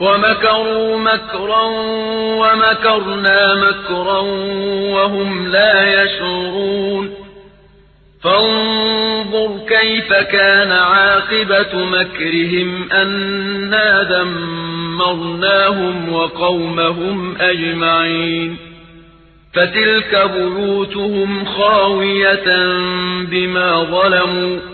ومكروا مكرا ومكرنا مكرا وهم لا يشعرون. فانظر كيف كان عاقبة مكرهم أنا دمرناهم وقومهم أجمعين. فتلك بيوتهم خاوية بما ظلموا.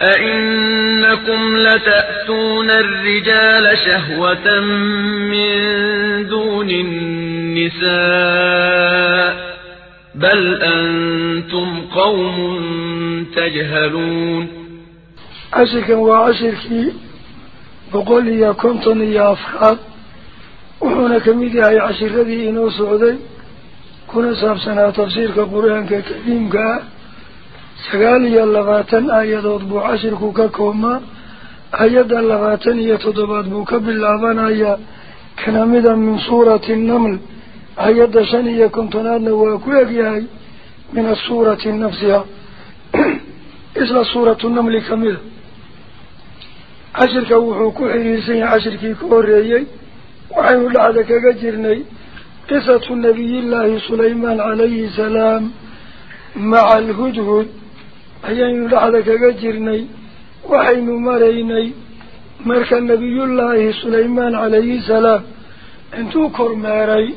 أئنكم لتأتون الرجال شهوة من دون النساء بل أنتم قوم تجهلون أشرك وعشرك بقول يا كنتن يا أفخاذ وحونا كميدي هاي عشر ذي إنو سعودي كنا سابسنا تفسير كبرهن ككديم كأه سقال يا لغاتن آياد أضبو عشر كوكاكوما آياد اللغاتن يتضب بوكا كبل آبان آيا كنمدا من سورة النمل. آياد شني يكون تنادن واكوياكي من السورة نفسها إسلا سورة النمل كمل عشر كوحو كوحي عشر كي كوريي وعين لعدك قجرني قصة النبي الله سليمان عليه السلام مع الهدهد. أيان لحظك جرني وحين مريني مرك النبي الله سليمان عليه السلام انتو كرماري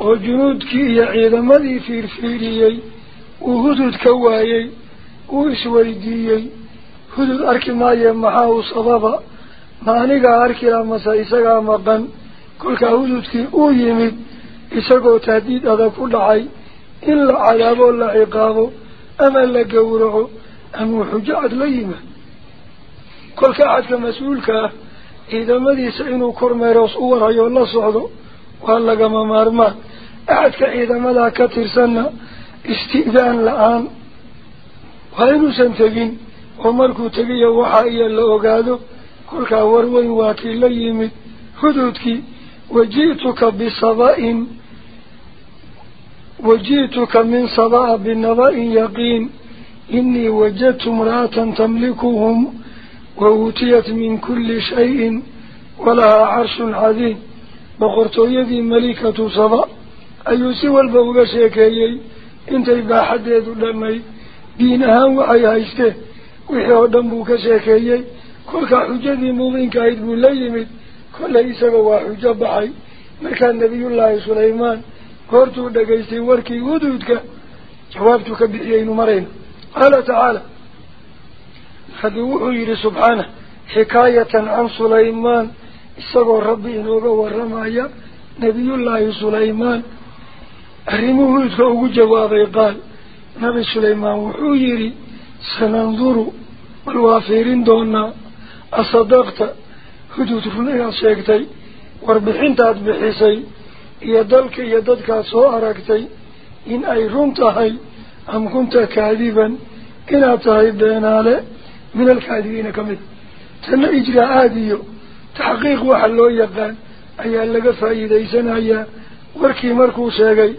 وجنودك يا عيد مدي في الفيري وهدود كواي وإسوالدي هدود أركي ماي محاو صبابا ما نيغا أركي لامسا إساقا مقن كل هدودك أو يمد إساقو تهديد هذا كل حي إلا عذابو لا عقابو أما لا قورعو أم حجاد ليمة. كل كعد كمسؤول إذا ما دي سعين كرم رأس أورا يلا صعدو وهلا جم مارما. عد إذا ما لا كتر سنة استئذان الآن وين سنتين عمرك تبي وحاي الله قادو كل كور ويواك ليما حدودك وجيتك بصبائن. وجيتك من صبا بالنظائن يقين. إني وجدت امرأة تملكهم وأوتيت من كل شيء ولها عرش عظيم. بقرت يدي ملكة صبا. أي سوى البوغة شكايي إنت إبا حديد لمي دينها وعي هايسته وحيو دنبوك شكايي كلك حجدي مضينك عيد مليمت كل إسابة وحجب عي مركا نبي الله سليمان. قرتو دقيسي وركي ودودك جوابتك بحيين مرينه قال تعالى فدوحوا يلي سبحانه حكاية عن سليمان استقوا ربي نوغا والرمايا نبي الله سليمان. رموه يتقوه جوابي قال نبي سليمان وحو يري سننظروا والوافيرين دوننا أصدقت هدو تفنيها سيكتي واربحين تات بحيسي يدلك يددك سوء ركتي إن أي رمتهي. Alkaadibiina ka mid tanna ijraa-aad iyo taxqiiq waxa loo yaqaan ayaa laga faa'iidaysanayaa warkii markuu sheegay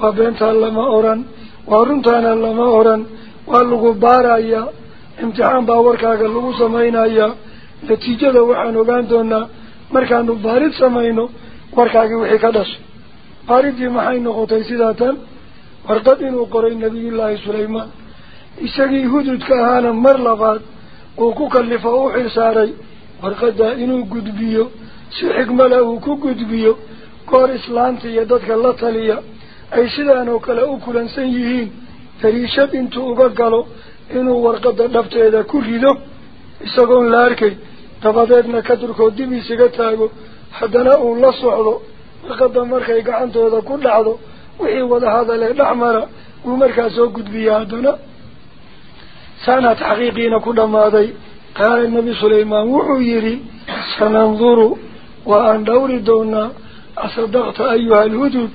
waa beentaa lama odhan waa runtaana lama odhan waa lagu baarayaa imtixaan baa warkaaga lagu samaynayaa natiijada waxaan ogaan doonaa markaanu baarid samayno warkaagii wixii ka dhashay baaridii maxay noqotay sidaa tan warqad inuu qoray nebiyullaahi sulaymaan isagii hududka ahaana mar labaad uu ku kallifo u xil saaray warqaddaa inuu gudbiyo si xikmale uu ku gudbiyo goor islaamta iyo dadka la taliya ay sidaan oo kale u kulansan yihiin dariishad intuu uga galo inuu warqadda dhabteeda ku rido isagoon la arkay dabadeedna ka durkoo dib isaga taago haddana uu la socdo warqadda markay gacantooda ku dhacdo وهي وده هذا له نعمره ومركزه قد بيادنا. سنة حقيقين كل ماضي قال النبي سليمان وحيري سننظر وأن دور دونا أصدقت أيها الهدود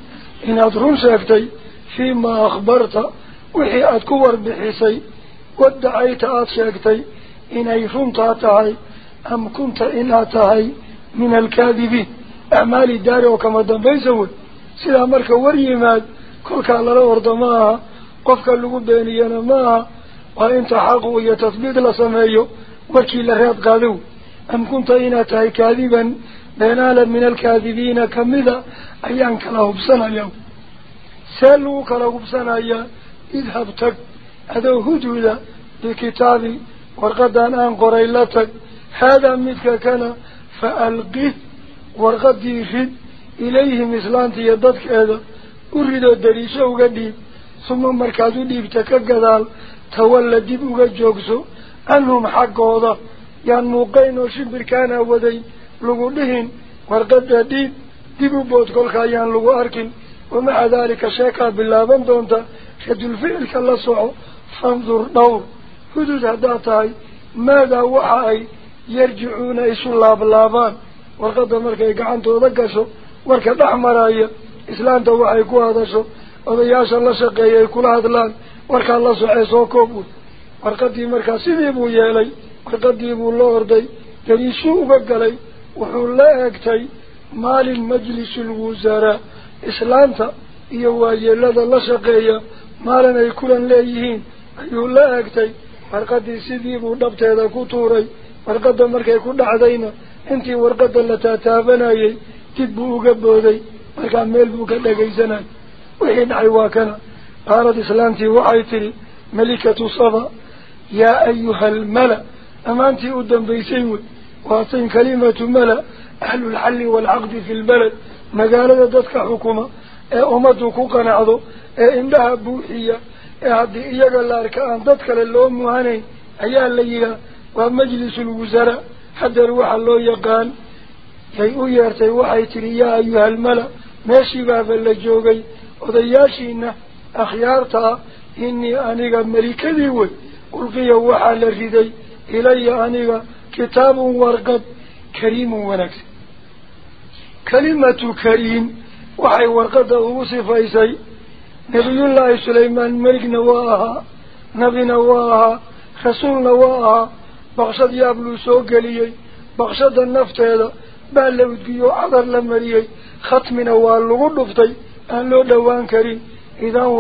إن أدرون سيفتي. فيما أخبرت وحي أتكور بحيسي ودعيت أتشاكتي إن أيفنت أتعي أم كنت إن أتعي من الكاذبين. أعمالي الدار وكما دم بيزود سيدا مركا وريماد كل كان لنا ورد ما قفك اللقو بينينا ماها وإن تحقوا يتثبيت لسمايو وكي لغيات قادو أم كنت إنا تهي كاذبا بينالا من الكاذبين كمذا اياك له بسنة. سنايو سألو كلاهب سنايا اذهب تك هذا هدودا بكتابي ورغدا أن قريلتك هذا مثل كان فألقه ورغد خد dariisho uga dhiib suma markaad u dhiibta ka gadaal tawalla dib uga joogso canhum xaggooda yaan muuqayn oo shimbirkaana waday lagu dhihin warqadda dhiib dib u bood kolka ayaan lagu arkin wamaca daalika sheekaa bilaaban doonta radulficilka la soco fandur dhowr hudud haddaad tahay maadaa waxa ay yarjicuuna isu laablaabaan warqadda markay gacantooda gasho وارك ضحمر أي إسلام توه أيكو هذا شو هذا ياش الله شقي أيكو هذا لأن وارك الله سعيسو كبر وارك دي مارك سيدي بو يالي وارك دي بو لوردي تري شوبك علي وحول لأكتي مال المجلس الوزراء إسلام يوه يلد الله شقي مالا أيكو لأن ليهين أيو لأكتي وارك دي سيدي بو دبت هذا كتوري وارك دي مارك أيكو دعدين انتي وارك دي لتاتابنا تبوك بوذي ملكا ملبوك لكي سنة وحين عواكنا. قالت سلامتي وعيتي ملكة صبا يا أيها الملأ أما أنت أدن بيسيوي وأعطين كلمة ملأ أهل الحل والعقد في البلد. ما مقالة دتك حكومة إيه أمدك قنعضو إنها إيه بوحية إيه أعطي إياك اللارك أن دتك للأم هاني أيها الليها ومجلس الوزراء حد الروح الله يقال. Yaa ayuha almala meeshii baaba la joogay odayaashiina akhyaartaa inii aniga melikadii wey ulqiya waxaa la riday ilaya aniga kitaabun warqad kariimun wanaagsan kalimatu kariim waxay warqadda ugu sifaysay nebiyullaahi sulaymaan meligna waa ahaa nabina waa ahaa rasuulna waa ahaa baqshad yaab luu soo geliyey baqshada nafteeda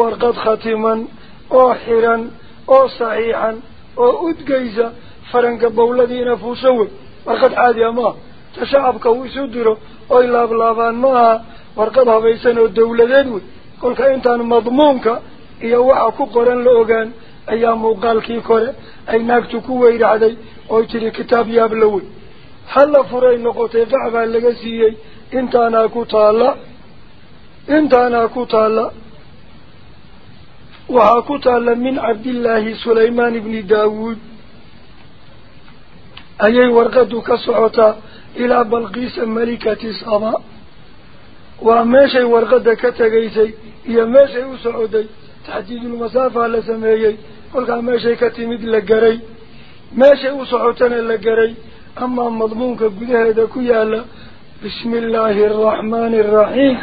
warqad khatiman oo xiran oo saxiixan oo udgaysa faranka bawladiina fuushan wey warqad caadi a maaha ta shacabka uu isu diro oy laablaabaan ma aha warqad habaysan oo dawladeed wey kolka intaan madmuunka iyo waxa ku qoran la ogaan ayaa muuqaalkii kore ay naagtu ku weyracday oy tidhi kitaab yaab la wey qac baa laga siiyey. Intaanaa ku taalla. Intaanaa ku taalla. وهاكوتا من عبد الله سليمان بن داود أي ورقد كسعوتا إلى بلقيس ملكة سبا وماشي ورقد كتغيسي هي ماشي وسعودي تحديد المسافة لسميي قلت ماشي كتمد لقري ماشي وسعوتنا لقري أما مضمونك قده هذا كيالا. بسم الله الرحمن الرحيم.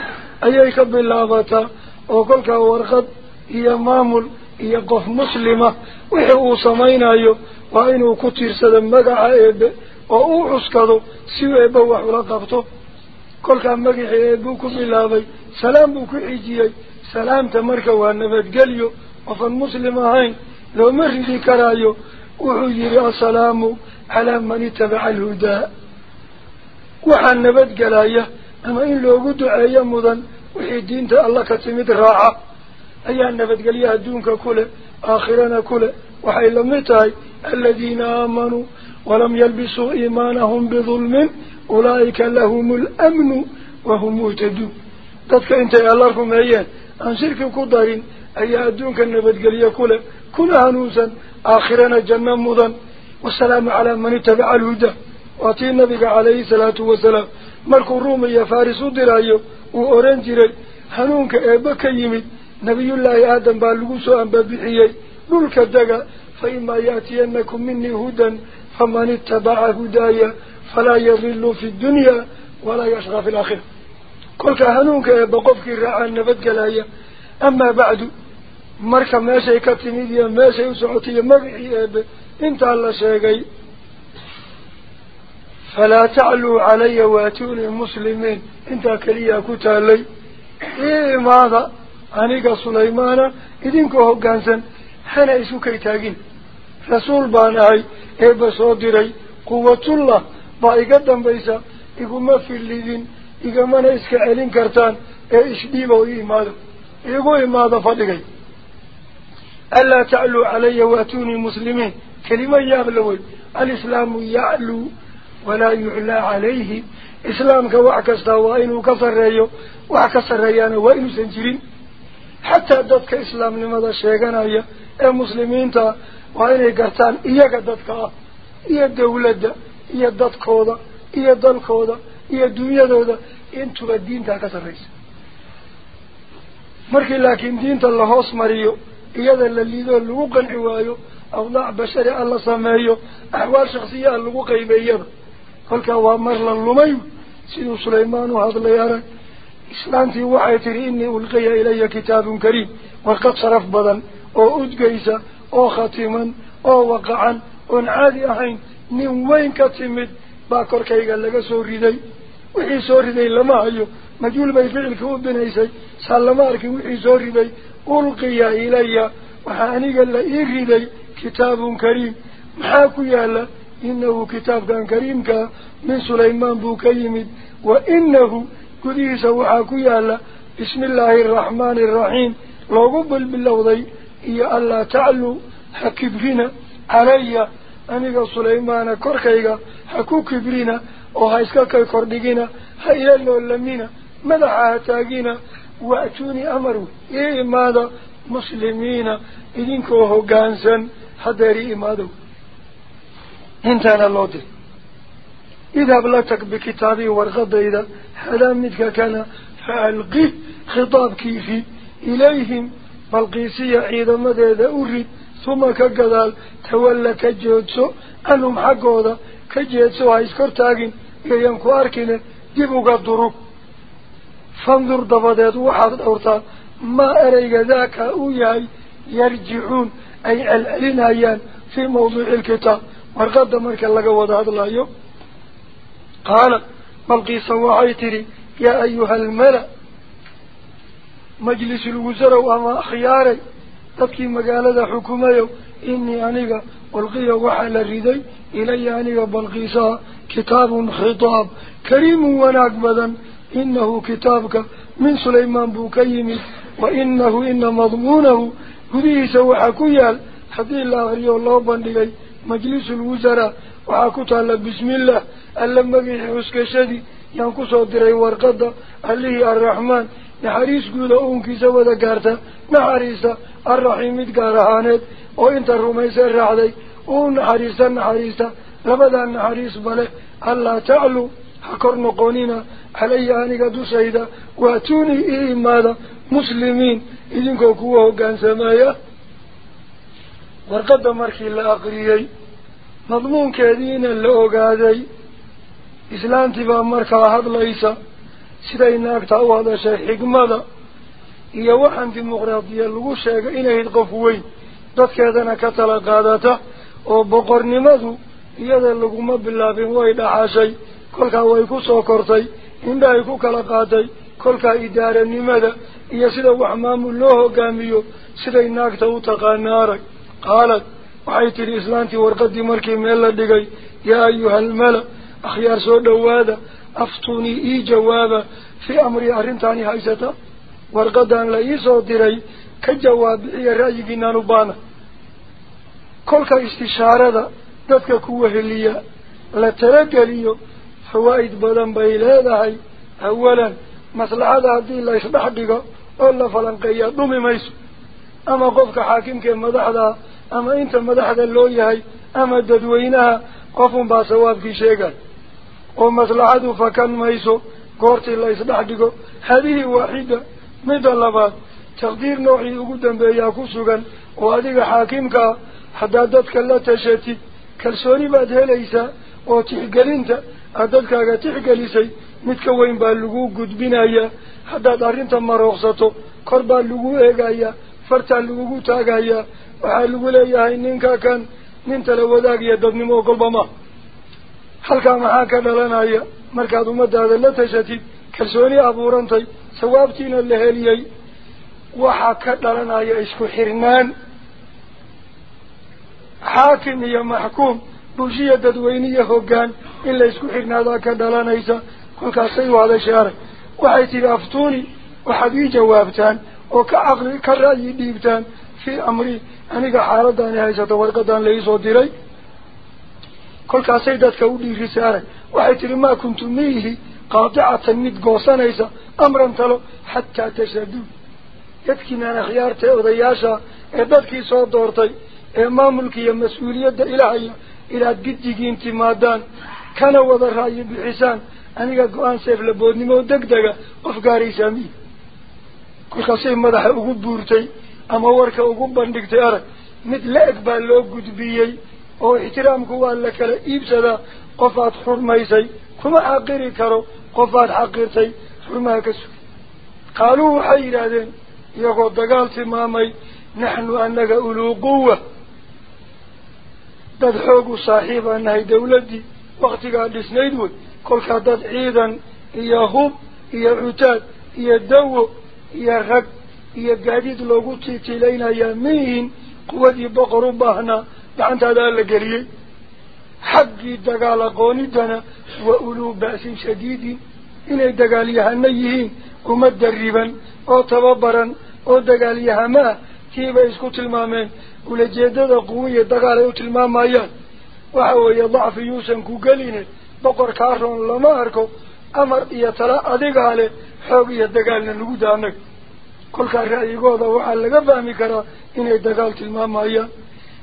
أيك باللابطة وقلت ورقد هي مامل. هي قف مسلمة. وحقو سمينا أيو. وإنه كتير سدن مقع إيب. وأو عسكدو سوى إيبا وحولا قبطو كل كان مقع إيبوكو باللابي سلام بوكو عجيي سلام تمرك وانبت قليو. وفن مسلمة هين. لو مرد كرايو. وحجر السلام. على من اتبع الهدى. وحن نبت قلاية أما إن لو قد عيا مضن وحي دينت الله كتمد راعة. أيها النبت قليها دونك كله آخرنا كله وحي لمتاي الذين آمنوا ولم يلبسوا إيمانهم بظلم أولئك لهم الأمن وهم مهتدون. dadka intay alla rumeeyeen aan shirki ku darin ayaa adduunka nabadgelye ku leh kuna hanuunsan aakhirana janno mudan والسلام على من اتبع الهدى واتي النبي عليه الصلاة والسلام. ملك الروم فارس درايو وأورنجري حنونك إبك يمي نبي الله آدم بالغوس بابيحيي نلك الدقى فإما يأتينكم مني هدى فمن اتبع هدايا فلا يضل في الدنيا ولا يشغى في الآخر قلت هنوك يا بقفك الرعا النبت قلايا. أما بعد مركب ما شيكت ميديا ما شيء سعوتي مرحي أبي la sheegay falaa tacluu calaya waatuunii muslimiin intaa keliyaa ku taalay ii imaada aniga sulaymaana idinkoo hoggaansan hana isu kay taagin rasuul baan ahay eebba soo diray quwatullah baa iga dambaysa iguma fillidin igamana iska celin kartaan ee isdhiiba o ii imaado igu imaado fadhigay anlaa tacluu calaya waatuunii muslimiin كلمة يغلوي الإسلام يعلو ولا يعلى عليه. إسلام كواعكستا وإنه كفر ريو وعكسر ريانا وإن سنجرين. حتى أدتك إسلام لماذا شيئنا آية؟ يا إيه مسلمين تا وإنه قرطان إياك أدتك إيا الدولة إيا الدتك هذا إيا الدلك هذا إيا الدنيا هذا إنتو الدين تا كسر ريس. مركي لكن دين تا الله أصمريو إياذا اللي ذا اللي وقن عوايو أوضاع بشري الله سمايو أحوال شخصية اللي قيبه يبا فالك هو أمر للمي سيد سليمان وهذا اللي يرى إسلام في وعيته إني ألقي إلي كتاب كريم وقد صرف بضن أو أدقيسة أو ختما أو وقعا ونعادي أحين من وين كتمد باكر كي قال لك سوري دي وحي سوري دي لما أيو مجول بي فعل كوب بنيسي سالما أركي وحي سوري دي ألقي إلي وحاني قال لك إيري كتاب كريم. محاكو يا يالا. إنه كتاب كان كريم كا. من سليمان بو كيم وإنه كذيس وحاكو يالا. بسم الله الرحمن الرحيم. لو قبل باللوضي إيا ألا تعلو. حكبرين علي أنيق سليمان كرخيق حكو كبرين وهايسكا كي كردقين هايلا اللمين ماذا عاتاقين وأتوني أمره إيه ماذا؟ مسلمين إذنكوهو قانسا dir idhab la tag bikitaabii warqadayda hadaa midka kana fa alqih khitaabkii rid ilayhim balqiisiya ciidamadeeda u rid huma ka gadaal tawalla ka joodso canhum xaggooda ka jeedso ha iskortaagin iyoyan ku arkine dib uga durug fandur dabadeed waxaad dhowrtaa maa ereyga daaka uu yahay yarjicuun أي العلين أيان في موضوع الكتاب. مرقد مرك الله قوض هذا الله يوم. قال ملقي سواعيتري يا أيها الملأ مجلس الوزراء وما خياري تبكي مقالة حكومة إني إني أنيقى ألقي وحل الردي إلي أنيقى بلقيسا كتاب خطاب. كريم ونقبدا إنه كتابك من سليمان بوكيمي وإنه إن مضمونه yaal haddii la akriyo loo bandhigay majlisulwasaraa waxaa ku taalla bismillaah alla magixii xuskashadii yaan kusoo diray warqadda allihii arraxmaan naxariis guuda uunkiisa wada gaarta naxariista arraxiim mid gaar ahaaneed oo inta rumaysee raacday uu naxariista naxariista labadaa naxariis bale allaa taclu ha kor noqonina calaya aniga dushayda waatuunii ii imaada muslimiin idinkoo kuwa hoggaansameeya warqadda markii la aqriyey madmuunkeediina la ogaaday islaantii baa markaa hadlaysa siday naagtaa u hadashay xigmada iyo waxaan dimuqraadiya lagu sheegay inayd qof weyn dadkeedana ka tala qaadata oo boqornimadu iyada laguma bilaabin way dhaxashay kolkaa way ku soo kortay indhahay ku kala qaatay kolkaa idaaranimada iyo sida wax maamul loo hogaamiyo siday naagta u taqaana arag qaalad waxay tidhi islaantii warqadii markii meel la dhigay yaa ayuha almala akhyaar soo dhowaada aftunii ii jawaaba fii amrii arrintaani haysata warqadan la iisoo diray ka jawaab bixiya ra'yigiinaan u baana kolka istishaarada dadka ku weheliya la talageliyo fawaa'id badan bay leedahay awalan isdhex dhigo oo la falanqeeyaa dhumi mayso ama qofka xaakimka ee madaxdaa ama inta madaxda loo yahay ama dadweynaha qofunbaa sawaabkii sheegay oo maslaxadu fakan mayso goortii la isdhex dhigo hadihi waaxida midda labaad taqdiir noocii ugu dambeeyaa ku sugan oo adiga xaakimkaa haddaad dadka la tashatid kalsooni baad helaysaa oo tixgelinta aad dadkaaga tixgelisay mid ka weyn baa lagu gudbinayaa haddaad arrinta marooqsato kor baa lagu eegayaa fartaa lagugu taagayaa waxaa lagu leeyahay ninka kan nin tala wadaag iyo dadnimo golba ma halkaa maxaa ka dhalanaya markaad ummadaada la tashatid kalsooni abuurantay sawaabtiina la heliyey waxaa ka dhalanaya isku xirnaan xaakim iyo maxkuum bulshiya dadweyne iyo hoggaan in la isku xirnaadaa ka dhalanaysa tidhi aftuuni waxaad ii jawaabtaan oo ka caqli ka ra'yi dhiibtaan fii amri aniga xaaladaani haysato warqadan la iisoo diray kolkaasay dadka u dhiirisay arag waxay tidhi maa kuntu miihi qaadicatan mid goosanaysa amran talo xataa tashhaduun dadkiinaan akhyaarta ee odayaasha ee dadkii soo doortay ee maamulka iyo mas-uuliyadda ilahaya inaad giddigiin timaadaan kana wada ra'yi bixisaan aniga go-aan seeflaboodnimo deg dega qof gaaraysaa miyi kolkaasay madaxa ugu buurtay ama warka ugu bandhigtay arag mid la-eg baa loo gudbiyey oo ixtiraamku waa la kala iibsadaa qofaad xurmaysay kuma xaqiri karo qofaad xaqirtay xurmaha ka sugay qaaluu waxay yidhaahdeen iyagoo dagaal tilmaamay naxnu annaga uluu quwa dad xoog u saaxiib aan nahay dawladdii waktigaa dhisnayd wey كل كادت عيدا هي هوب هي عتاد هي الدو هي غد هي قاديد لغوتي تلين يمين قوة بقر بحنا لعن تدال قريه حقي الدقال قوندنا وأولو بأس شديد. إلي الدقال يهنيهين كما تدريبا أو تببرا أو الدقال يهما كيف يسكو تلمامين؟ ولجيدة قوية الدقال يو تلمام ايان وحوى يضعف يوسن كوغلينه. Lama arko amar iyo tala adigaa leh xoog iyo dagaalna lagu da annaga kolkaa ra'yigooda waxaa laga fahmi karaa inay dagaal tilmaamayaan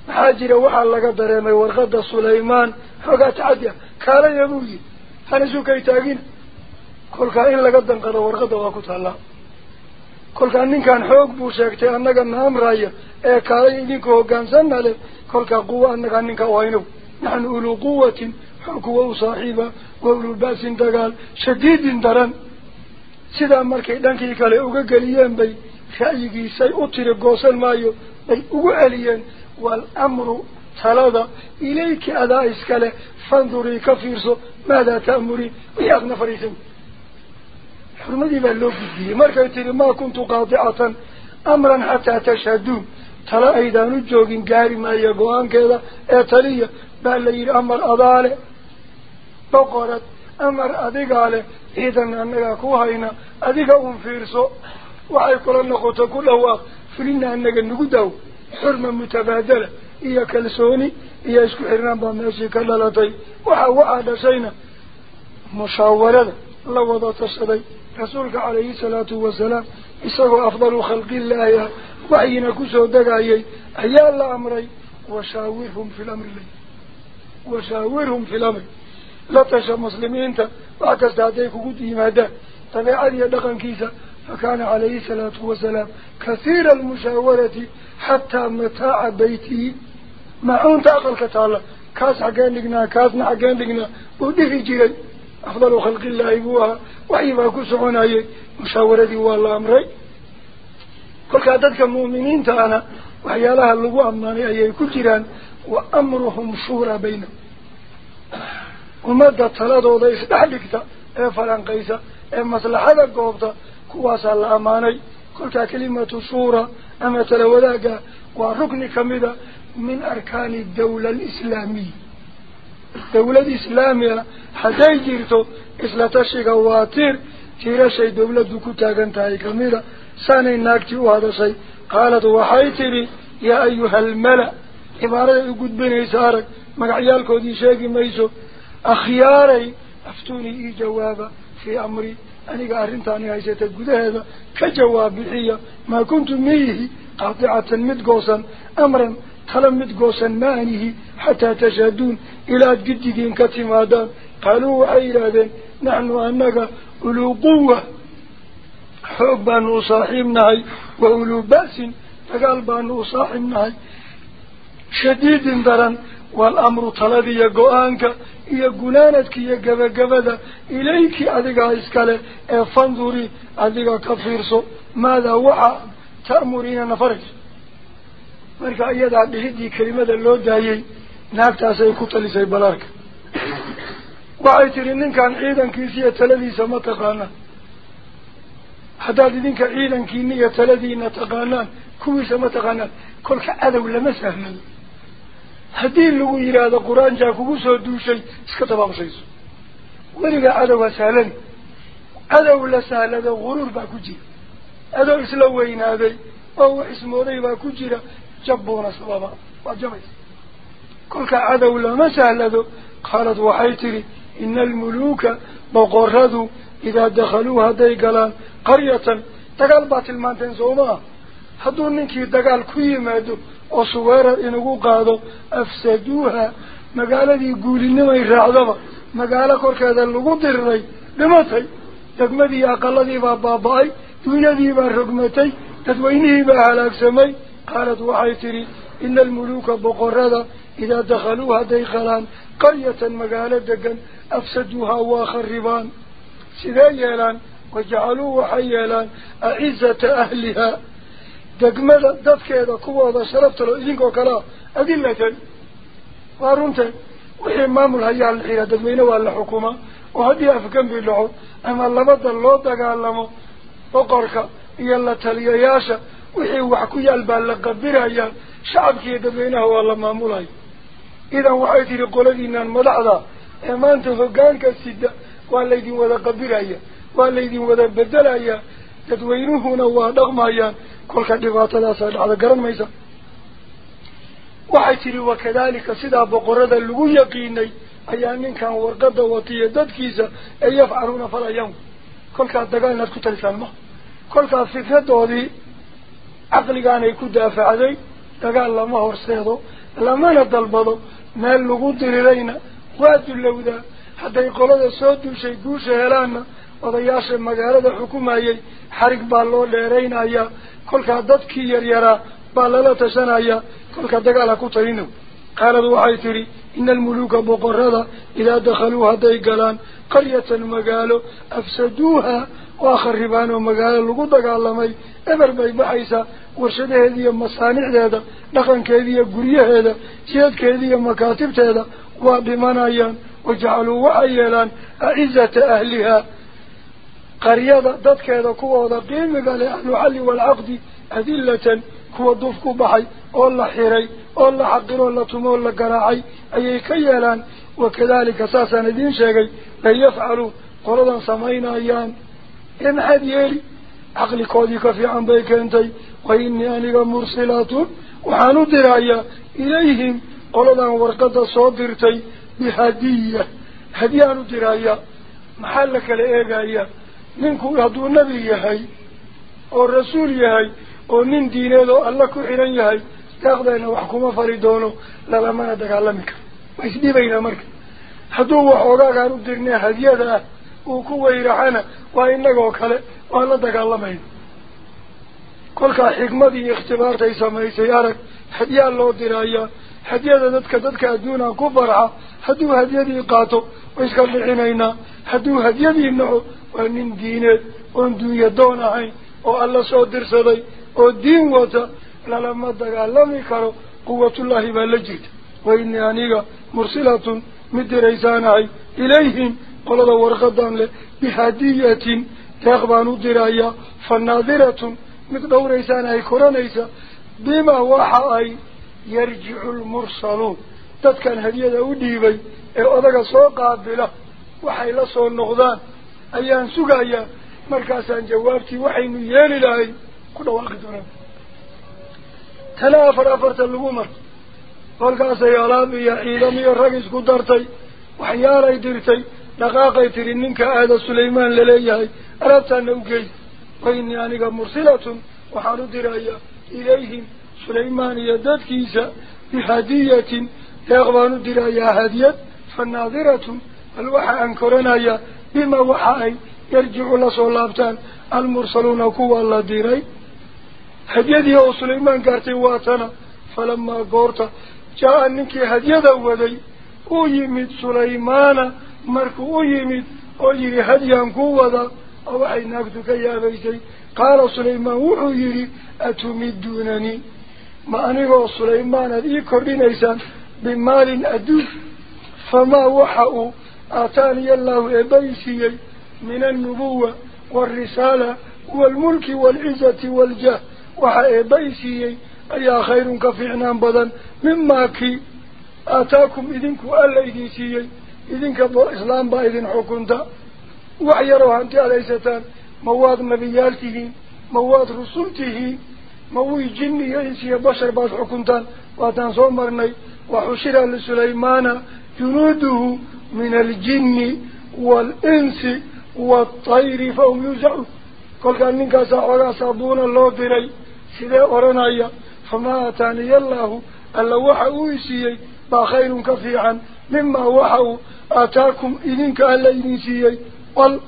maxaa jira waxaa laga dareemay warqada sulaymaan xoogaa tacaddi ah kaalaya buu yihi hana sukay taagina kolkaa in laga danqado warqada waa ku taallaa kolkaa ninkan xoog buu sheegtay annaga na amraya ee kaalay idinku hoggaansanna leh kolkaa quwa annagaa ninka u haynow naxnu uluu quwatin xoog كلك وهو صاحبة وقول الباس دقال شديد درن سيدا مركا إدانك إكالي أغاقاليان بي خايقي ساي أطير قوس المايو بي أغاليان والأمر تلاذا إليك أدا إسكالي فانظري كفيرسو ماذا تأمري وياغ نفريسن حرمدي باللوك دي مركا إتري ما كنت قاضعة أمرا حتى تشهدون تلا إيدان الجوغين قاري ما يقوان كذا إتريا بل أمر أضالي بقرت أمر أديك على إذا أنك كوهينا أديك أنفيرسو وحي قرن نقوط كل هو فلنا أنك نقوده حرما متبادلة إيا كلسوني إيا إسكو حرنا بميسي كاللالتي وحاو أعدسينا مشاورة لوضا تصدي رسولك عليه الصلاة والسلام إساقو أفضل خلق الله وحينا كسو دقاي أيال الأمري وشاورهم في الأمر وشاورهم في الأمر في لا تشى مسلمين انت وعكس داديك قد إيمادا طبيعة يدقن كيسا. فكان عليه الصلاة والسلام كثير المشاورة حتى متاع بيته ما أنت أقل كتالا كاس حقين لقنا كاسنا حقين لقنا. ودفي جيري أفضل خلق الله بوها وحيبا كسعون أي مشاورة والله أمري. كل كادتك مؤمنين تانا. وحيالها اللقوة أماني أي كجيران وأمرهم شورى بينهم. ومدى تلادو ذا إسدحلكتا goobta kuwaasaa la ammaanay kolkaa kelimatu shuura ama tala wadaaga waa rukni kamida min arkaani dawla alislaamiya dawlad islaamiga hadday jirto isla tashiga waa tiir tiirashay dawladdu ku taagan tahay kamida saanay naagtii u hadashay qaalad waxay tidhi yaa ayuha almala cibaaraday u gudbinaysa arag magacyaalkoodii sheegi mayso akhyaaray أفتوني إي جوابا في أمري. أني أرنتاني هايسة قده هذا كجواب بحية ما كنت ميه قاطعة مدقوسا أمرا تلم مدقوسا مانه حتى تشهدون. إلى قددين كتمادان قالوا عيرادا نحن أنك أولو قوة. حبا صاحبنا وأولو بأس فقال بأن صاحبنا شديد درا والأمر تلذي قوانك iyo gunaanadka iyo gabagabada ilaykii adigaa iskale ee fanduri adiga ka fiirso maadaa waxa ta'muriina nafarayso marka iyadaa dhihidii kelimada loo daayey naagtaasay ku talisay balaarka waxay tidhi ninkan ciidankiisa iyo taladiisa ma taqaanaan haddaad idinka ciidankiina iyo taladiina taqaanaan kuwiisa ma taqaanaan kolka cadow lama sahmado هدي اللي هو يراد القرآن جاك وبوسه دوشي سكتب أبو شيء ورجع هذا وسهلا هذا ولا سهل هذا غرور باكوجي هذا إسلام وين هذاي أو اسمه ذي باكوجي جبونا سبابا وجميس كل كهذا ولا ما سهل هذا خالد وحيتري إن الملوك مقرضو إذا دخلوا هذاي قال قرية تقلبت المانتين زوما هذو إنك يدقال كوي ما دو oo suweerar inagu qaado afsaduuha magaaladii guulinimay raacdaba magaalo korkeeda lagu diriray dhimatay degmadii aqaladiibaa baaba-ay dunyadiibaa rogmatay dadweynihiibaa halaagsamay qaalad waxay tidhi ina almuluuka boqorada idaa dakhaluu hadday qalaan qaryatan magaalo degan afsaduuhaa waa kharibaan sidee yeelaan wajacaluu waxay yeelaan acizata ahliha دقمنا دفك هذا قوة هذا شربت له إذنك وكلا أدلة وارونت وإمام الهياء الحياة دقمينة وعلى حكومة. وهذه أفكام بالله أما الله بدأ الله تقالمه وقرك يلا تلي ياشا. وحي وحكو يلبى لقبير هيا. شعبك يدبينه وعلى مامول هيا. إذا وحيتي لقولة إن الملعظة إمان تفقانك السيدة. وعلى يدين وذا قبير هيا. وعلى يدين وذا بدل هيا. Dadweynuhuna waa dhaqmayaan kolka dhibaatadaasaa dhacda garan maysa waxay tidhi wakadalika sidaa boqorada lagu yaqiinay ayaa ninkan warqada watiya dadkiisa ee yafcaluuna falayaan kolkaa dagaal inaad ku talisaan ma kolkaa fikradoodii caqligaanay ku daafacday dagaal lama horseedo lamana dalbado meel lagu dirirayna waa dullowdaa hadday qolada soo duushay guusha helaanna وضياش المجارة الحكومة هي حرق بالله ليرين هي كل كهدد كي يرى بالله تشان هي كل كهدد على كترينه قال ذو حيثري إن الملوك بقرده إذا دخلوا هذي قلان قرية المجاله أفسدوها وآخر ربان المجاله لقد قال ماي إبر باي بحيسة ورشد هذه المصانع هذا لقن كهذه القرية هذا شد كهذه مكاتب هذا وبمانايان وجعلوا وعيلا أعزة أهلها قرية ذاتك هذا كوة ذاقين قال أهل حلي والعقد أذلة. كوة ضفك بحي أولا حيري أولا حقر أولا تمو أولا قراعي. أي كيالان. وكذلك أساسا ندين شاقي لا يفعلوا قردا سمعين أيام إن حديري عقل قوديك في عن بيك أنتي وإني أنيك مرسلات. وحانو درايا إليهم قردا ورقد صادرتي بهدية. هديانو درايا محلك لإيقايا. Oo rasuul yahay oo nin diineed oo alla ku xiran yahay deeqdeena wax kuma fali doono lalamana dagaalami karo ma isdhibaynaa marka hadduu wax ogaagaan u dirnay hadyada ah uu ku weyraxana waa inagoo kale waa la dagaalamayna kolkaa xikmad iyo ikhtibaartay samaysay arag hadyaa loo dirayaa hadyada dadka dadka adduunaa ku farxa hadduu hadyadii qaato way iska dhicinaynaa hadduu hadyadii naco alla soo dirsaday oo diin wata lalama dagaalami karo quwatullaahi baa la jirta wa innii aniga mursilatun mid diraysaanahay ilayhim qolada warqadan leh bihadiyatin deeq baan u dirayaa fa naadiratun mid dhowraysaanahay koranaysa bima waxa ay yarjicu lmursaluun dadkan hadiyada u dhiibay ee odaga soo qaabila waxay la soo noqdaan doonaan tana afar afarta lagu mar kolkaasay alaab iyo ciidam iyo rag isku dartay waxyaalay dirtay dhaqaaqay tiri ninka aada sulaymaan laleeyahay alaabtaana u geey wa innii aniga mursilatun waxaan u dirayaa ilayhim sulaymaan iyo dadkiisa bihadiyatin deeq baan u dirayaa hadiyad fa naadiratun bal waxa aan koranayaa بما وحاي يرجع لصولابتان المرسلون كوى الله ديري. هديدي أو سليمان قارتي واتنا. فلما قورت جاء انك هديد أو ودي أو يميد سليمان. مرك أو يميد أو يري هديان كوى أو عيناك دكي يا بيتي. قال سليمان أو يري. أتمدونني؟ ما انه سليمان اي كردين إيسان. بمال ادوف فما وحاو أعطاني الله إبايسي من النبوة والرسالة والملك والعزة والجه وحا إبايسي أي خير كفعنا بدا مما كي آتاكم إذنك ألا إذنسي إذنك إسلام بإذن حكومتا وحيروها أنت عليستان. مواد مبيالته مواد رسلته موي جني إنسي بشر بعد حكومتا واتان صومرني وحشرا لسليمان جنوده من الجن والإنس والطير فهم يزعون قل كان منك سعر صدون الله بري سيدة أرنعي فما أتاني الله ألا وحاو إسيي باخير كفيعا مما وحاو. أتاكم إذنك ألا إنسيي قل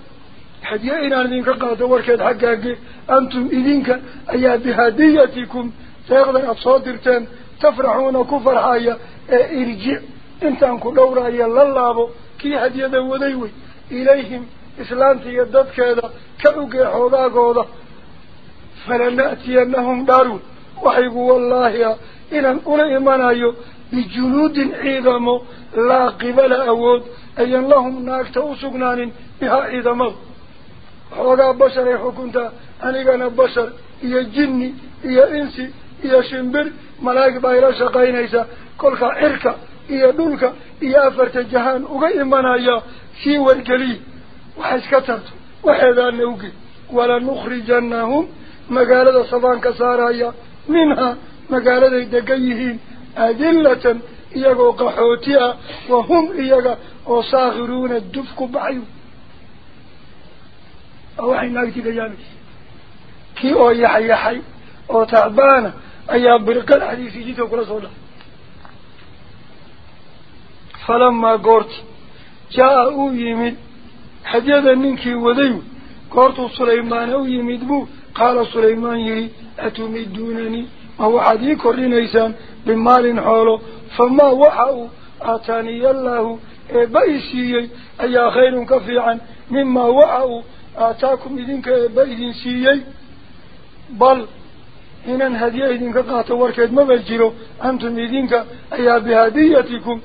حديئنا إذنك قادة وركد حقاك أنتم إذنك أيا بهديتكم. تقدر أصادرتان تفرحون كفر حايا. إرجع. Ku dhowraya la laabo kii hadiyada waday wey ilayhim islaamta iyo dadkeeda ka ugee xoogaagooda falana'tiyanahum dhaarun waxaygu wallaahi ah inaan ula imanayo bijunuudin ciidamo laa qibala awood ayan lahum naagta u sugnaanin bihaa ciidamada xoogaa bashar ay xukuntaa anigana bashar iyo jinni iyo insi iyo shimbir malaa'ig baa ila shaqaynaysa kolkaa cirka sii wargeliya waxa iska tarto waxeedaana uge walanukhrijanahum magaalada sabaan ka saaraya minhaa magaaladay degan yihiin adillatan iyagoo qaxooti ah wa hum iyaga oo saakhiruuna duf ku baxay waxay naagtii ka yaabaysa kii oo yaxyaxay oo tacbaana ayaa birqad xadiisii jidka kula soo dhacay فلما قرت جاء يمد حجدا منك وذي قرت سليمان أو يمد بو. قال سليمان يري أتمدونني؟ ما وعدي كر نيسان بمال حوله. فما وحاو آتاني الله إيه بيسي أي خير كفيعا. مما وحاو آتاكم إذنك بيسي سيي بل إن هذه إذنك قاعدة وركة مبجره أنتم إذنك أي بهديتكم.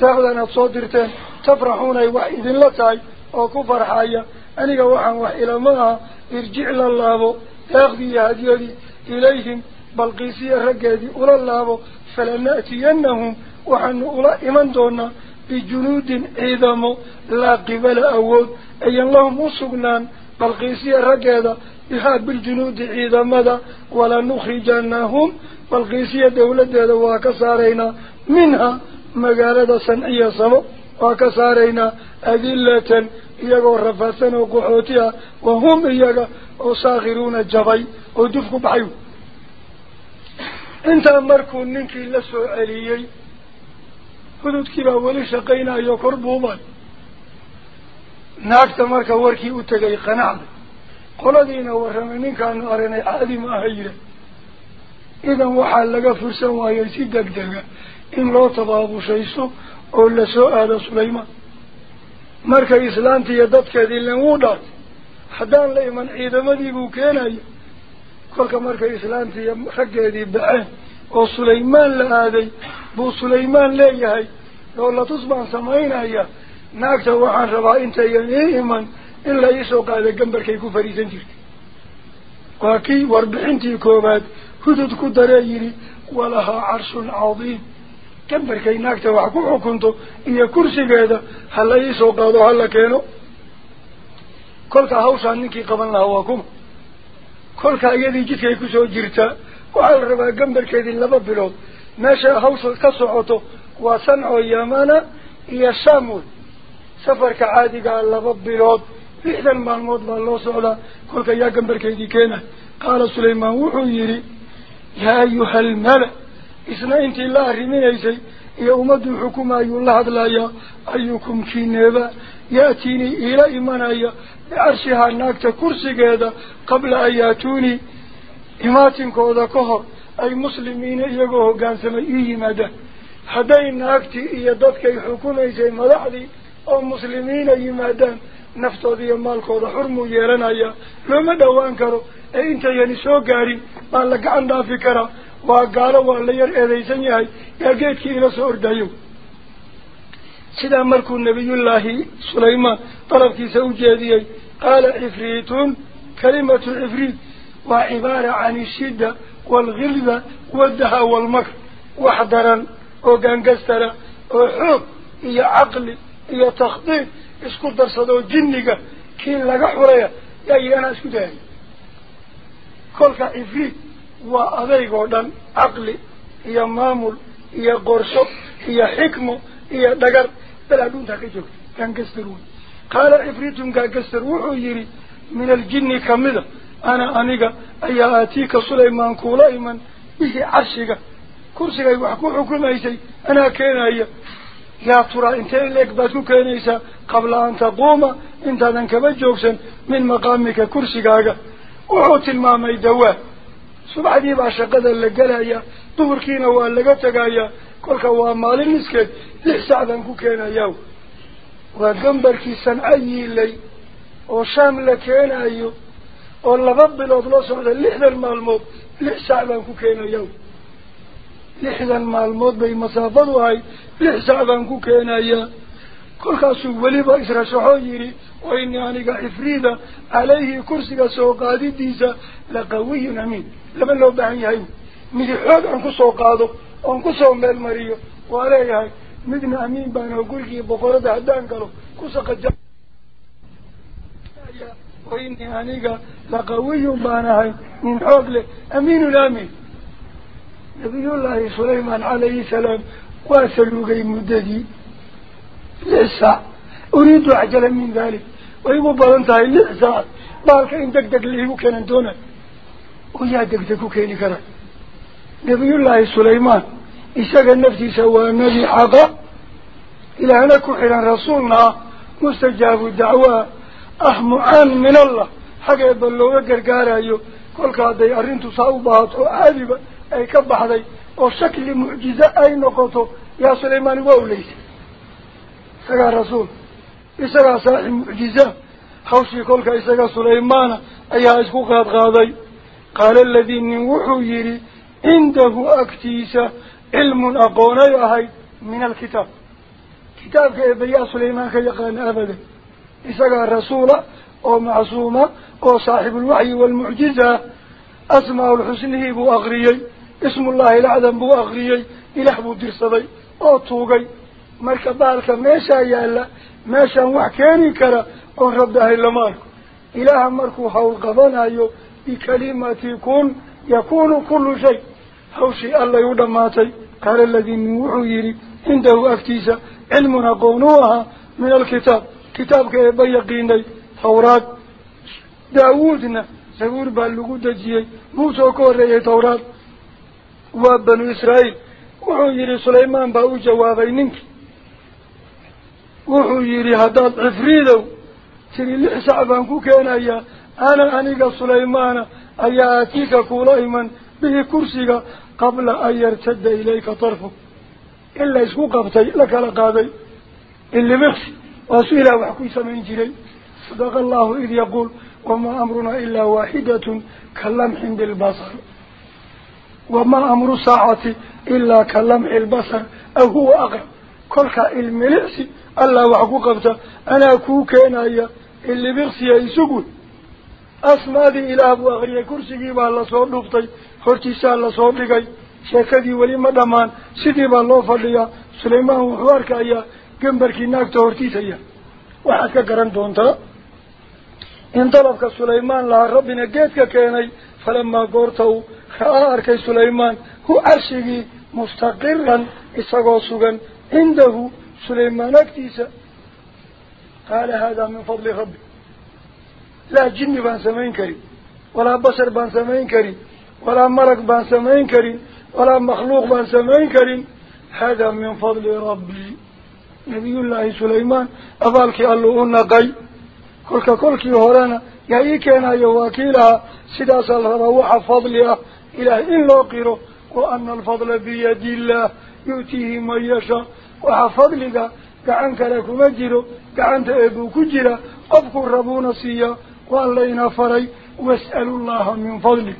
تأخذنا صدرتين تفرحون أي واحد لتاي أو كفر حايا اني وحن وح إلى ما ارجع لله تأخذي هذه هذه إليهم بلقيسي الرقادي أولى الله. فلنأتينهم وحن أولى إمن دونا بجنود عظام لا قبل أول. أي اللهم أسقنان بلقيسي الرقادي بها بالجنود عظام ماذا ولا نخرجانهم بلقيسي دولة دولة وكسارينا منها. Oo qaxooti ah wahum iyaga oo saakhiruuna jabay oo dufku baxay intaa markuu ninkii la soo celiyey hududkii baa weli shaqaynayo kor buuban naagta marka warkii u tegay qanacday qoladiina warramay ninkaanu aragnay caadi ma aha yidha idan waxaa laga fursan waayay si deg dega إن لو تبابو شيسو أو لسوء على سليمان. مركا إسلام تيادات كذي لنودات حدان لإيمان ما مديبو كيناي. كلك مركا إسلام تيادات كذي بأه أو سليمان لآدي بو سليمان لأيهاي لو لا تصبع سمعين هيا. ناك تواحان ربا إنتا يمان إلا يسو قادة جنبر كيكو فريزين تيرك وكي واربحنتي كوبات. هدد كدريري ولها عرش عظيم. Ku xukunto iyo kursigeeda ha la iisoo qaado hala keeno kolka hawshaa ninkii qaban lahaa waa kuma kolka iyadii jidkay kusoo jirtaa waxaa la rabaa gambarkeedii laba bilood meesha hawsha ka socoto waa sanco yamana iyo shamway safarka caadigaa laba bilood lixdan maalmood baa loo socdaa kolka yaa gambarkeedii keena qaala sulaymaan wuxuu yidhi yaa ayuha almala isna intii la arriminaysay iyo ummadduu xukumayuu la hadlayaa ayukum kiineeba ya'tiinii iila imanaya bicarshihaa naagta kursigeeda qabla an yaatuunii imaatinkooda ka hor ay muslimiina iyagoo hoggaansamay ii yimaadaan hadday naagtii iyo dadkay xukumaysay madaxdii oo muslimiina yimaadaan naftooda iyo maalkooda xurmuu yeelanayaa looma dhowaan karo ee intayani soo gaadhin baa la gacan dhaafi karaa وقالوا والليار إذا يا يرقيتك كي نصور دايو سيدا مركو النبي الله سليمان سو سوجيدي قال عفريت كلمة عفريت وعبارة عن الشدة والغلبة والدهى والمكر وحضرا وقنقسترا وحب يا عقل هي تخطيط اسكو درسدو جنيكا كين لغا خوليا يا يا اسكو داي كل كا افريت وأضيق دم عقلي يا مامل يا قرشو يا حكمه يا دقر بلا دون تكتب كان قسرون قال إفريتهم كان قسرون يري من الجن كمذا أنا أنيقا أي آتيك سليمان كولايما به عرشيقا كرسيقا يوحكو حكم أي أنا كينا أي يا ترى انت لك باتو كينيسا قبل أن تقوم انت ذنك بجوكسا من مقامك كرسيقا وحوت المامي دواه laga tegayaa kolka waa maalin iskeed lix sac baan ku keenayaa waa gambarkii sanco yiilay oo shaam la keenayo oo laba bilood la socda lixdan maalmood lix sac baan ku keenayaa lixdan maalmood bay masaafadu ahay lix sac baan ku keenayaa كل كاسو ولي با إسرا شحويري وإني آنقا إفريدا عليه كرسيقا سوقادي ديسا لقوي نمين لما لو بعني هاي مدي حوض قادو سوقادو عنكو سوميل مريو وعليه هاي مدي نمين بانو قولكي بقرد عدان قالو كو سقجا وإني آنقا لقوي بانا هاي من حوض لي أمين الأمين نبي الله سليمان عليه السلام واسلوغي مددي لسا أريد عجلا من ذلك. ويقول بلانتها لسا بارك إن دك دك ليه كان دونا ويا دك دك كيني كرا. نبي الله سليمان إشاق النفسي سوى النبي حقا. إلى أن أكون رسولنا مستجاب الدعوة. أحمع من الله. حقا يبلو وقرقار كل قادي أرنت صوبات وعالبا أي كبح دي وشكل معجزة أي نقطة. يا سليمان وأوليسي إسقى الرسول إسقى صاحب المعجزة حوشي كلك إسقى سليمان أيها إسقوك هدغاضي قال الذي نوحو يري عنده أكتيسة علم أقوني أهيد من الكتاب كتاب كيبيا سليمان كيقان أبدا إسقى الرسول أو معصوما أو صاحب الوحي والمعجزة أسمع الحسنه بو أغريي اسم الله العظم بو أغريي إلى إلحبو درصدي أو توقي مركا بالك يا يالا ميشا وحكيني كرا قن رب داهي لماك إله مركو حول قبان أيو بكلمة يكون يكون كل شيء حوشي الله يودماتي قال الذي وعيري عنده أكتيسة علمنا قونوها من الكتاب كتابك بيقيني ثورات داودنا سبور بلغو دجيه موسى كوري ثورات وابن إسرائيل وعيري سليمان باو جوابينك وحجيري هداد عفريدو تري اللي حسابانكو كان ايا أنا انيقى سليمان ايا اتيكا كوليما به كرسيقى قبل ان يرتد اليك طرفك الا اسكو قبتي لك لقابي اللي مخس واسئلة وحكوية من جري صدق الله اذ يقول وما امرنا الا واحدة كلمح بالبصر وما أمر ساعة الا كلمح البصر أو هو اغرب كلها الملئسي الله وحكو قبتا أنا كوكينا يا اللي بغسي يسقون. أسمى دي إلى أبو أغرية كرسي با الله صور نفطي فرتيسا الله لغي شاكدي ولي مدمان سيدي با الله فضليا سليمان وحوارك أيا قنبركي ناكتا هرتيسا يا. وحكا قرن دونتا. انطلبك سليمان لها ربنا قيتك كيني فلما قرتوا رأى أركي سليمان هو عرشي مستقرا إساقو سوغا عنده سليمان اكتيسا قال هذا من فضل ربي. لا جن بان سمين كريم ولا بشر بان سمين كريم ولا مرق بان سمين كريم ولا مخلوق بان سمين كريم. هذا من فضل ربي. نبي الله سليمان أبالك الله نقي كلك كلك هورانا يأي كان يواكيلها سداس الربا فضلها إلى إن لو قيرو وأن الفضل بيد الله يؤتيه من يشاء. وحفضلك كعنك لك مجر كعنت أبو كجر أذكر ربون سيا واللينا فري واسأل الله من فضله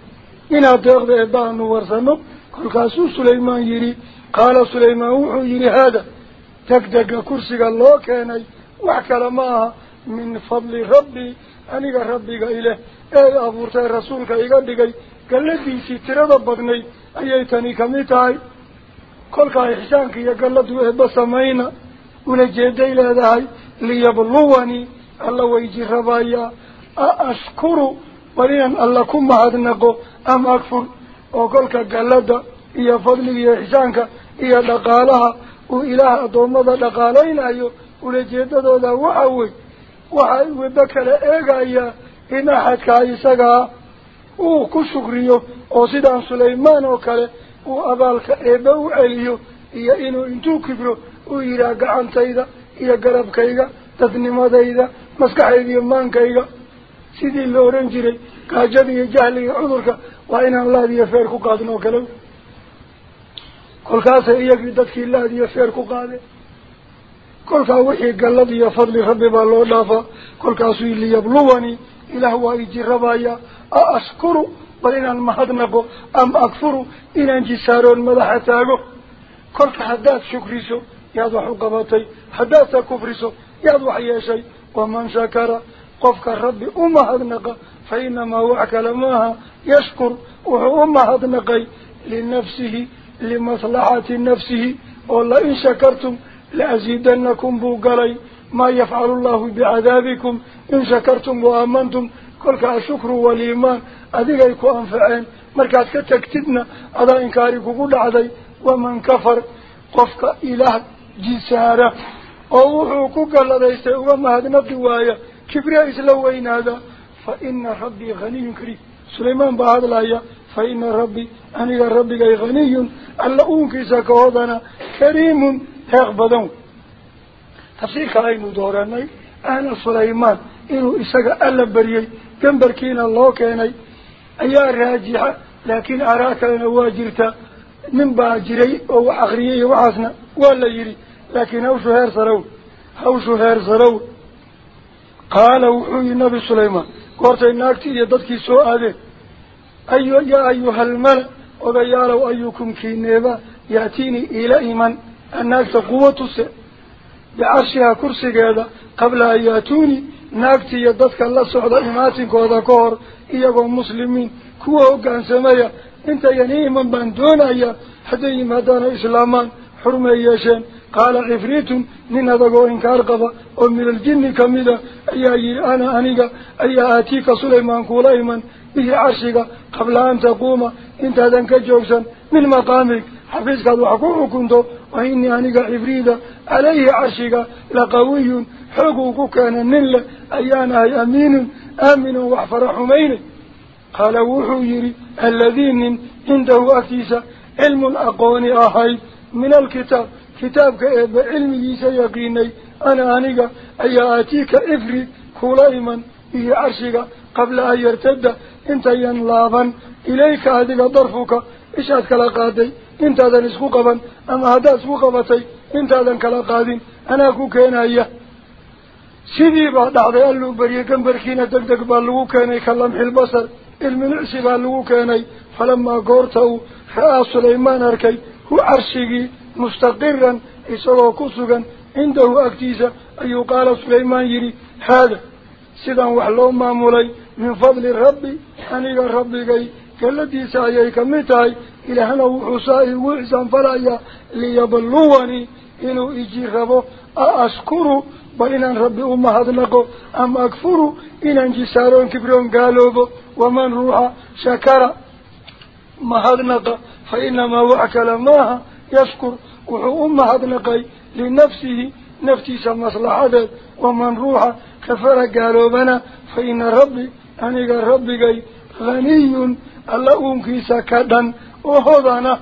إنا تغضى إبان ورسنب كل كاسو سليمان يري. قال سليمان وحو يري هذا. تكدك كرسك الله كاني وحكال معها من فضل ربي. أنيك ربك إله. أي أبورتي رسولك إيقان قال لدي بدني ayay tani kamid tahay iyo galladu eebba samayna ulajeeday leedahay liyabluwanii alla weyjirabayaa a ashkuru war inaan alla ku mahadnaqo am akfur oo kolka gallada iyo fadliga iyo ixsaanka iyo dhaqaalaha uu ilaah addoommada dhaqaalaynayo ulajeedadooda waxa wey waxa weba kala eegayaa in axadkaa isagaa uu ku shukriyo oo sidaan sulaymaan oo kale iyo inuu intuu kibro uu yidhaah gacantayda iyo garabkayga dadnimadayda maskaxayda iyo maankayga sidii la odhan jiray gaajada iyo jahliga cudurka waa inaan laad iyo feer ku qaadno oo kale kolkaasay iyagii dadkii laad iyo feer ku qaadeen kolkaa wixii gallad iyo fadli rabbi baa loo dhaafaa kolkaasuu liyabluwanii ilaah waa ijirabayaa a ashkuru بلين المهدنقو أم أكفر؟ إن أنجسارون ملاحة تاغو كلك حداث شكرسو يادو حقباتي حداث كفرسو يادو شيء ومن شكرا قفك الرب أمهدنق فإنما وعك لماها يشكر وأمهدنقي لنفسه لمصلحة نفسه. والله إن شكرتم لأزيدنكم بوغلي. ما يفعل الله بعذابكم. إن شكرتم وآمنتم كل كان شكر وليمان أذيك يكون أنفعين مركز كتكتبنا هذا إنكاري كقول عدي ومن كفر قفك إله جسارة أوحوك قال الله يستيقظ وما هذا نبدوايا كبريا إسلوين هذا فإن ربي غني كريم سليمان بعد الآية فإن ربي أنا أنه ربي غني اللؤون كيسا كوضنا كريم تغبضون تفسير كلاينو دوراني أنا سليمان إنه إساق ألا بريي كم بركين الله كيني أيا راجحة لكن أراك لنا واجرتا من باجري أو أغريي وعثنا ولا يري لكن أو شهير صرو أو شهير صرو قال وحوي النبي سليمان قلت إنك تيددك سؤال أيها يا أيها المل وغيالوا أيكم في النبا يأتيني إلى إيمان الناس قوة السر بعشها كرسي قبل أن يأتوني imaatinkooda ka hor iyagoo muslimiin kuwa hoggaansamaya intayan i iman baan doonaya hadday yimaadaana islaamaan xurmay yeesheen qaala cifriitun nin adagoo inkaar qaba oo min aljinni kamida ayaa yihi ana aniga ayaa aatiika sulaymaan kuula iman bihi carshiga qabla an taquuma intaadan ka joogsan min maqaamig xafiiskaad wax ku xukunto wa inii aniga cifriida calayhi carshiga laqawiyun حقوق كان نلا أيانا أمين آمن وحفر حمين. قال وحو يري الذين عنده أكيسة علم الأقواني أحي من الكتاب. كتابك بعلمه سيقيني أنا أنيق أي آتيك إفري كوليما إيه عرشك قبل أن يرتد. إنت ينلابا إليك هذه ضرفك إشهد كلاقاتي. إنت هذا نسكو قبا أما هذا سكو قبتي إنت هذا كلاقاتي. أنا كو كينا إياه keenay ka lamxi lbasar ilminicsi baa lagu keenay falamaa goorta uu ra'aa sulaymaan arkay hu carshigii mustaqiran isagoo ku sugan cindahu agtiisa ayuu qaala sulaymaan yidhi haada sidaan wax loo maamulay min fadli rabbi aniga rabbigay galladiisa ayay ka mid tahay ilaahna wuxuu saa igu ixsaanfalayaa liyabluwanii inuu iji rabo a ashkuru بل إن ربي أمهدنكو أم أكفرو إن أنجسارون كبرون قالوا ومن روح روحا شكرا مهدنكو فإنما وعكلا ماها يشكر. وحو أمهدنكي لنفسه. نفسي سمى ومن روح كفر قالوا بنا فإن ربي أنيقى ربي غني. الله أمكي سكدا وهدانا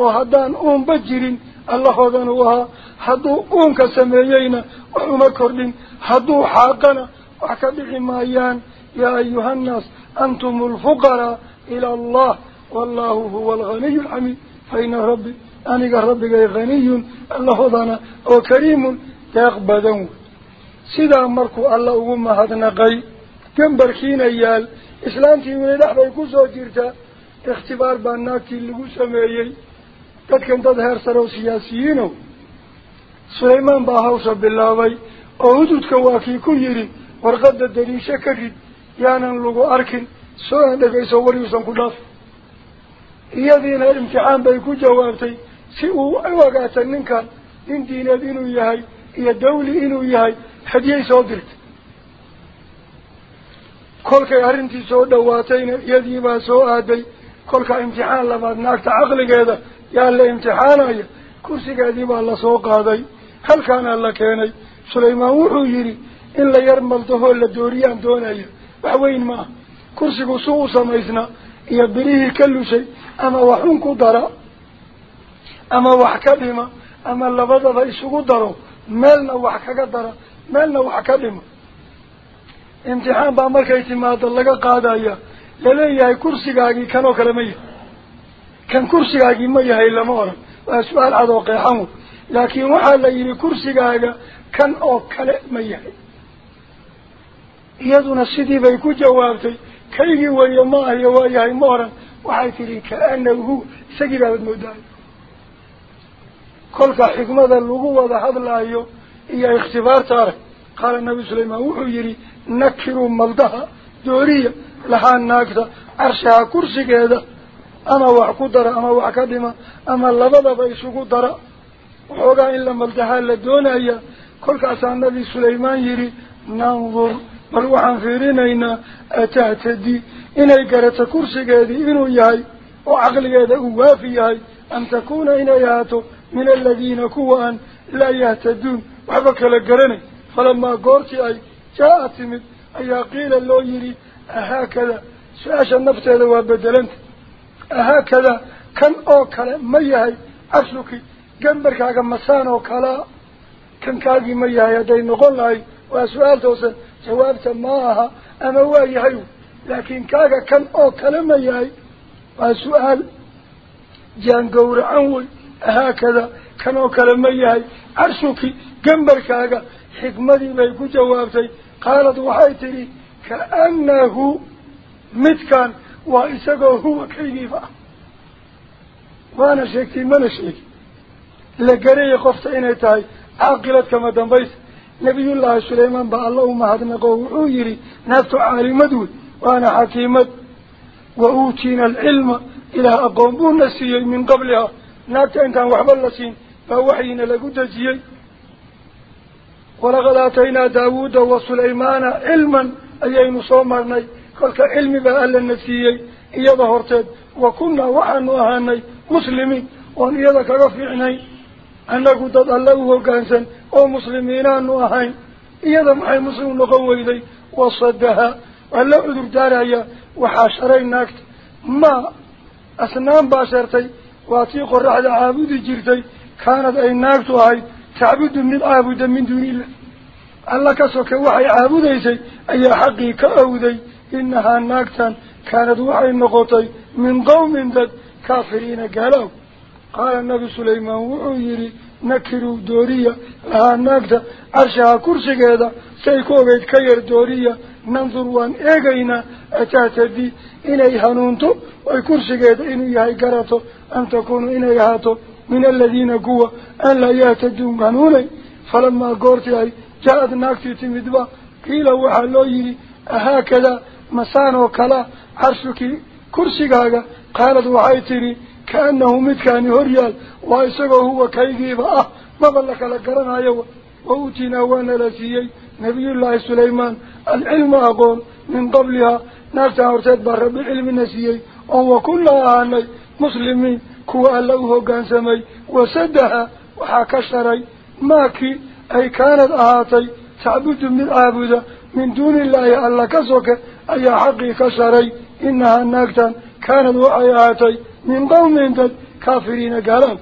وهدان أم بجرين. الله هدانوها hadduu uunka sameeyeyna وحما كردين هدو حاقنا وحكبه مايان يا أيها الناس أنتم الفقراء إلى الله والله هو الغني الحميد فإن ربي أنك ربك غني الله ظنا وكريم يقبضون سيدا مركو الله أمم هدنقي كم بركين أيال إسلامتي من الأحبة يكون جيرتا اختبار باناكي اللي سمعيي تدكن تظهر سرو سياسيينو sulaymaan baa hawsha bilaabay oo hududka waa kii ku yidhi warqadda daliisho ka rid yaanan lagu arkin soo aan dhegayso waryuusan ku dhaaf iyadiina imtixaan bay ku jawaabtay si uu u ogaata ninkan nin diineed inuu yahay iyo dawli inuu yahay hadiyay soo dirtay kolkay arrintii soo dhawaatayna iyadiibaa soo aaday kolka imtixaan labaad naagta caqligeeda yaa la imtixaanaya kursigeedii baa lasoo qaaday wax weyn ma ah kursigu su u samaysnaa iyo birihii ka lushay ama wax un ku dara ama wax ka dhima ama labadaba isugu daro meelna wax kaga dara meelna wax ka dhima imtixaan baa markay timaado laga qaadaya laleeyahay kursigaagii kanoo kale ma yahay kan kursigaagii ma yahay lama oran waa su-aal cad oo qeexan wey ma yahay iyaduna sidii bay ku jawaabtay kaygii wariye ma ahiyo waa yahay ma oran waxay tidhi kaanahu huwa isagii baabad moodaayo kolka xikmada lagu wada hadlaayo iyo ikhtibaarta arag qaala nabi sulaymaan wuxuu yidhi nakiruu maldaha dooriya lahaa naagta carshaha kursigeeda ama wax ku dara ama wax ka dhima ama labadaba isugu dara وحوغا إن لما التحال لدونايا كل كأسان نبي سليمان يري ننظر بل وحن فيرينينا أتهتدي إني قرأت كرسي قادي إنو يهي وعقل قادي ووافي يهي أن تكون إنياتو من الذين كوان لا يهتدون وحبك لقرني فلما قرتي أي جاءت من أي قيل اللو يري أهكذا سأشا النفط هذا وابدلنت أهكذا كان أوكلا ما يهي أسلكي جنبك على مسان وكلا كان كاجي ميا يدين نقول لي وسؤال توس جواب سماها أنا واي عيو لكن كاجا كان أو كلام ياي وسؤال جان جور عوي هكذا كان أو كلام ياي عرشك جنبك على حكمتي ما يكون جوابتي قالت وحيتري كأنه مت كان وإسقى هو كيفا وأنا شكتي ما نشكي لقرية قفت إني تاي. عاقلت كما دنبيس نبي الله سليمان با الله مهدنقه وحويري نافت عالمدود وأنا حكيمت وأوتينا العلم إلى أقومون نسيي من قبلها. إن كان وحب اللسين فوحينا لقدجي ولقد آتينا داود وسليمان علما. أيين صومرني كلك علم بأهل النسيي إيا ظهرتد وكنا وحن وهاني مسلمين. وأن إيا كغفعني أنك تضلوه كانسا أو مسلمين أنه أهين إذا محي مسلم نقوى إلي وصدها. ألا أدر داريا وحاشرينك ما أسنان باشرتي. واتيق الرحل عابد جرتي كانت أي ناكت أهي تعبد من العابد من دون الله. ألا كسوك وحي عابدي سي أي حقي كأودي. إنها ناكتا كانت وحي النقوطي من قوم ذات. كافرين قالوا. Wuxuu yidhi nakiruu dooriya lahaa naagta carshaha kursigeeda say ku ogeyd ka yar dooriya nandur waan eegaynaa atahtadii inay hanuunto oy kursigeeda inuu yahay garato an takuunu inay ahaato min aladiina kuwa aan laa yahtaduun hanuunay falamaa goortii ay jaa-ad naagtii timidba qiila waxaa loo yidhi ahaakadaa masaan oo kalea carshukii kursigaaga qaalad waxay tidhi كأنه متكان هريال وإسقه هو كيجيب آه ما بلك لقرن عيوة ووتينا وأنا لسيي نبي الله سليمان العلم أقول من قبلها ناسا أرسد بره العلم نسيي وهو كلها آني مسلمين كوى اللوهو قان سمي وسدها وحاك الشري ماكي أي كانت آتي تعبد من عابدة من دون الله ألا كسوك أي حقي كشري. إنها ناكتا كانت وعي آتي من قوم قد كافرين قالوا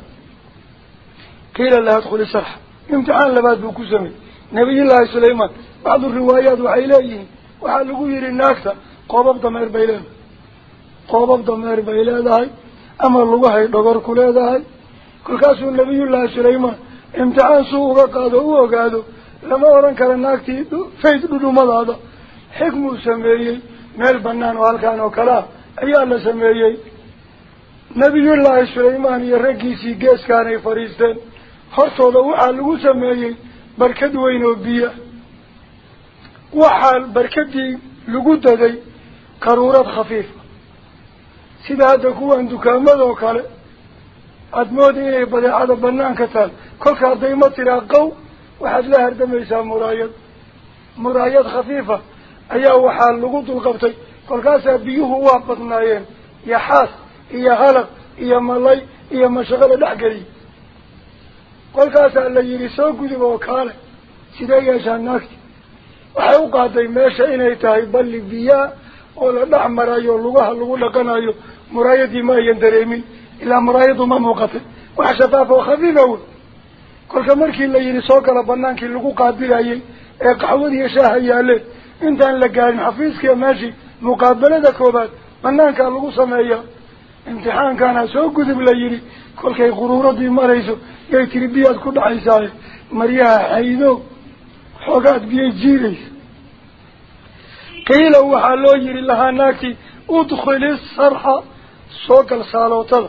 قيل الله ادخل السرح. امتحان لبعض بكسامي نبي الله سليمان بعض الروايات وعيلائيه وحلقوا يري الناكتا قوبب دمير بيلان قوبب دمير بيلان هاي. أما اللغة هاي دقار كله هاي. كل كاسو النبي الله سليمان امتحان سوء قادوا هو لما وران كان الناكتي فايت دو مضا حكمه سميه مير بنان والكان وكلا ايا الله سميه ah nabiyullaahi sulaymaan iyo raggiisii geeskaanay fadhiisteen hortooda waxaa lagu sameeyey barkad weyn oo biyo waxaa barkadii lagu daday karuurad khafiifa sida hadda kuwan dukaamadoo kale aada mooda inay badeecada banaanka taal kolka hadday ma tiraa qow waxaad la hardamaysaa muraayad muraayad khafiifa ayaa waxaa lagu dulqabtay kolkaasaa biyuhu waa badnaayeen iyo xaas dhexgeliy kolkaasaa la yidhi soo gudub oo kaale sidee yeeshaa naagti waxay u qaaday meesha inay tahay balli biyaa oo la dhex marayo lugaha lagu dhaqanayo muraayadii ma ayan dareemin ilaa muraayadu ma muuqatay wax shafaaf oo khafiifa wey kolka markii la yidhi soo gala banaankii lagu qaabilayay ee qaxwadiiyo shaaha yaaleen intaan la gaarin xafiiskiiya meeshii muqaabalada koobaad banaankaa lagu sameeyaa امتحان كان سو قدب ليري كل كي غرورة دي مريسو. جاي تربيات كل عيساي مريها حيدو. حقات بيه جيريس. قيل اوحا يري لها ناكي. ادخل السرحة سوق السالو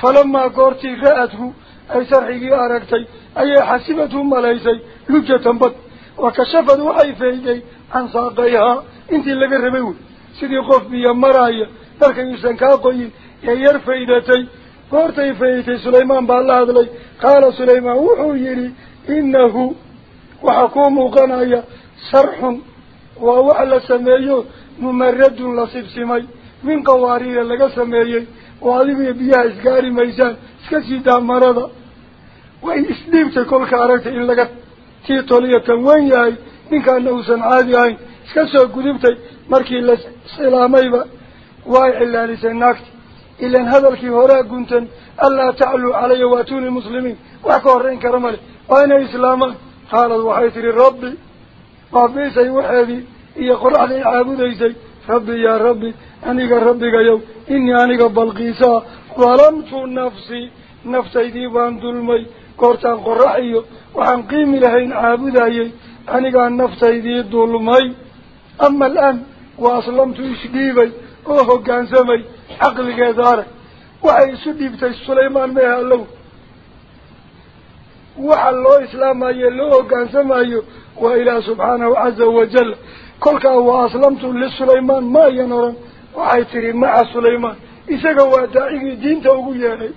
فلما قرتي غأته أي سرحيكي اركتي أي حسبته مليسي. لجة تنبت وكشفت وحي فيدي عن ساقيها انت اللي قربيه سيدي قف بيه مرايه sulaymaan baa la hadlay qaala sulaymaan wuxuu yidhi inahu waxaa kuu muuqanaya sarxun waa wax la sameeyo mumaradun la sibsimay min qawaariira laga sameeyey oo adigiyo biyaha isgaari maysaan iska sii daa marada way isdhiibtay kolka aragtay in laga tii toliyo tan wen yahay ninkaana uusan caadi ahayn iska soo gudubtay markii la silaamayba way cilaalisay naagti ilan hadalkii horaa guntan anlaa tacluu calaya waatuni muslimiin wax ka horreyn kara male waa inay islaamaan qaalad waxay tihi rabbi baabiisay waxeedii iyo qoraxday caabudaysay rabbi yaa rabbi aniga rabbigayow inii aniga balqiisaa dalamtu nafsii naftaydii baan dulmay goortaan qorax iyo waxaan qiimi lahayn caabudayay anigaa naftaydii dulmay ama isu dhiibtay sulaymaan meeha allow waxa loo islaamayo loo hoggaansamayo waa ilaah subxaanahu caza wajal kolkaa wa aslamtu lisulaymaan ma ayan oran waxay tihi maca sulaymaan isaga waa daacigii diinta ugu yeedhay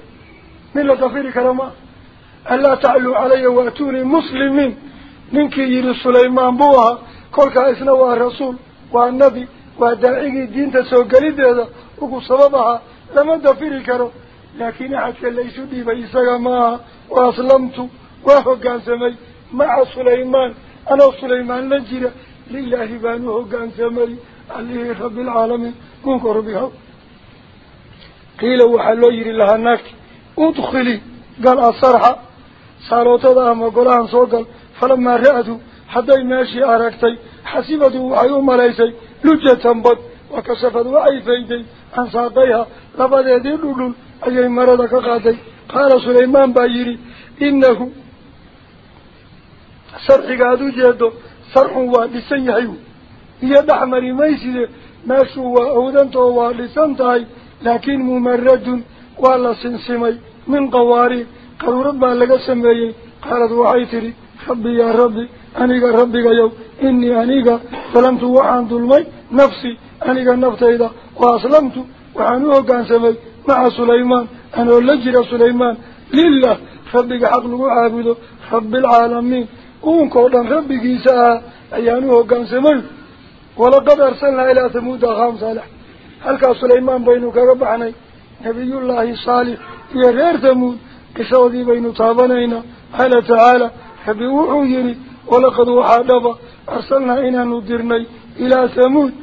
mid la dafiri kara maa anlaa tacluu calaya waatuunii muslimiin ninkii yidhi sulaymaan buu ahaa kolkaa isna waa rasuul waa nabi diinta soo gelideeda ugu sabab ahaa lama dafiri karo laakiin axadka la isu dhiibay isaga maaha wa aslamtu waa hoggaansamay maca sulaymaan أنا سليمان لجرة لله بانوه كان سمري عليه رب العالمين كنكر بها قيل وحلو يري لها ناك ادخلي قال الصرحة صاروتها لجة بد وكشفت وعي فيدي عن ساقيها لبدا يدين لولول أي مرضك قادي قال سليمان بايري إنه سرحك هذا جهده سرح وادسان يحيو يدح مري ميسي ماشو وأودنته وادسان تاي لكن ممرد ولا سنسمي من قواري قالوا ربا لك سمي ربي يا ربي أنيق ربي يو إني أنيق ظلمت وحان ظلمي نفسي أنيق نفتيدا وأسلمت وحانوه كان سمي مع سليمان أنا لجر سليمان. لله ربك حقل عابده رب العالمين. أونكو دان ربك إيساء أيانوه كان سمي. ولقد أرسلنا إلى ثمود أخام صالح هل كان سليمان بينك ربعني نبي الله صالح يرير ثمود قصودي بين طابنينا على تعالى ربي وحويني ولقد وحادبا أرسلنا إنا ندرني إلى ثمود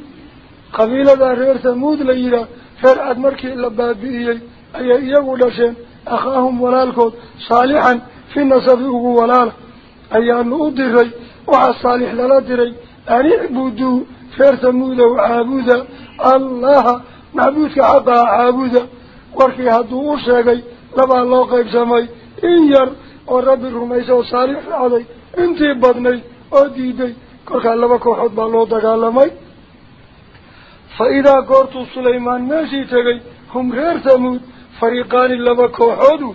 قبيلة رير ثمود ليلا فرعد مركي إلا بابئي أي إيقو لشين أخاهم ولالكود صالحا في النصب أقو ولال أي أن أدري وعا صالح أن اعبدوا فير ثمود وعابودا الله معبودك حقا عابودا warkii hadduu u sheegay labaa loo qaybsamay in yar oo rabbi rumaysa oo saalix raacday intii badnayd oo diiday kolkaa laba kooxood baa loo dagaalamay fa idaa goortuu sulaymaan meeshii tegay hum reer tamuud fariiqaani laba kooxoodu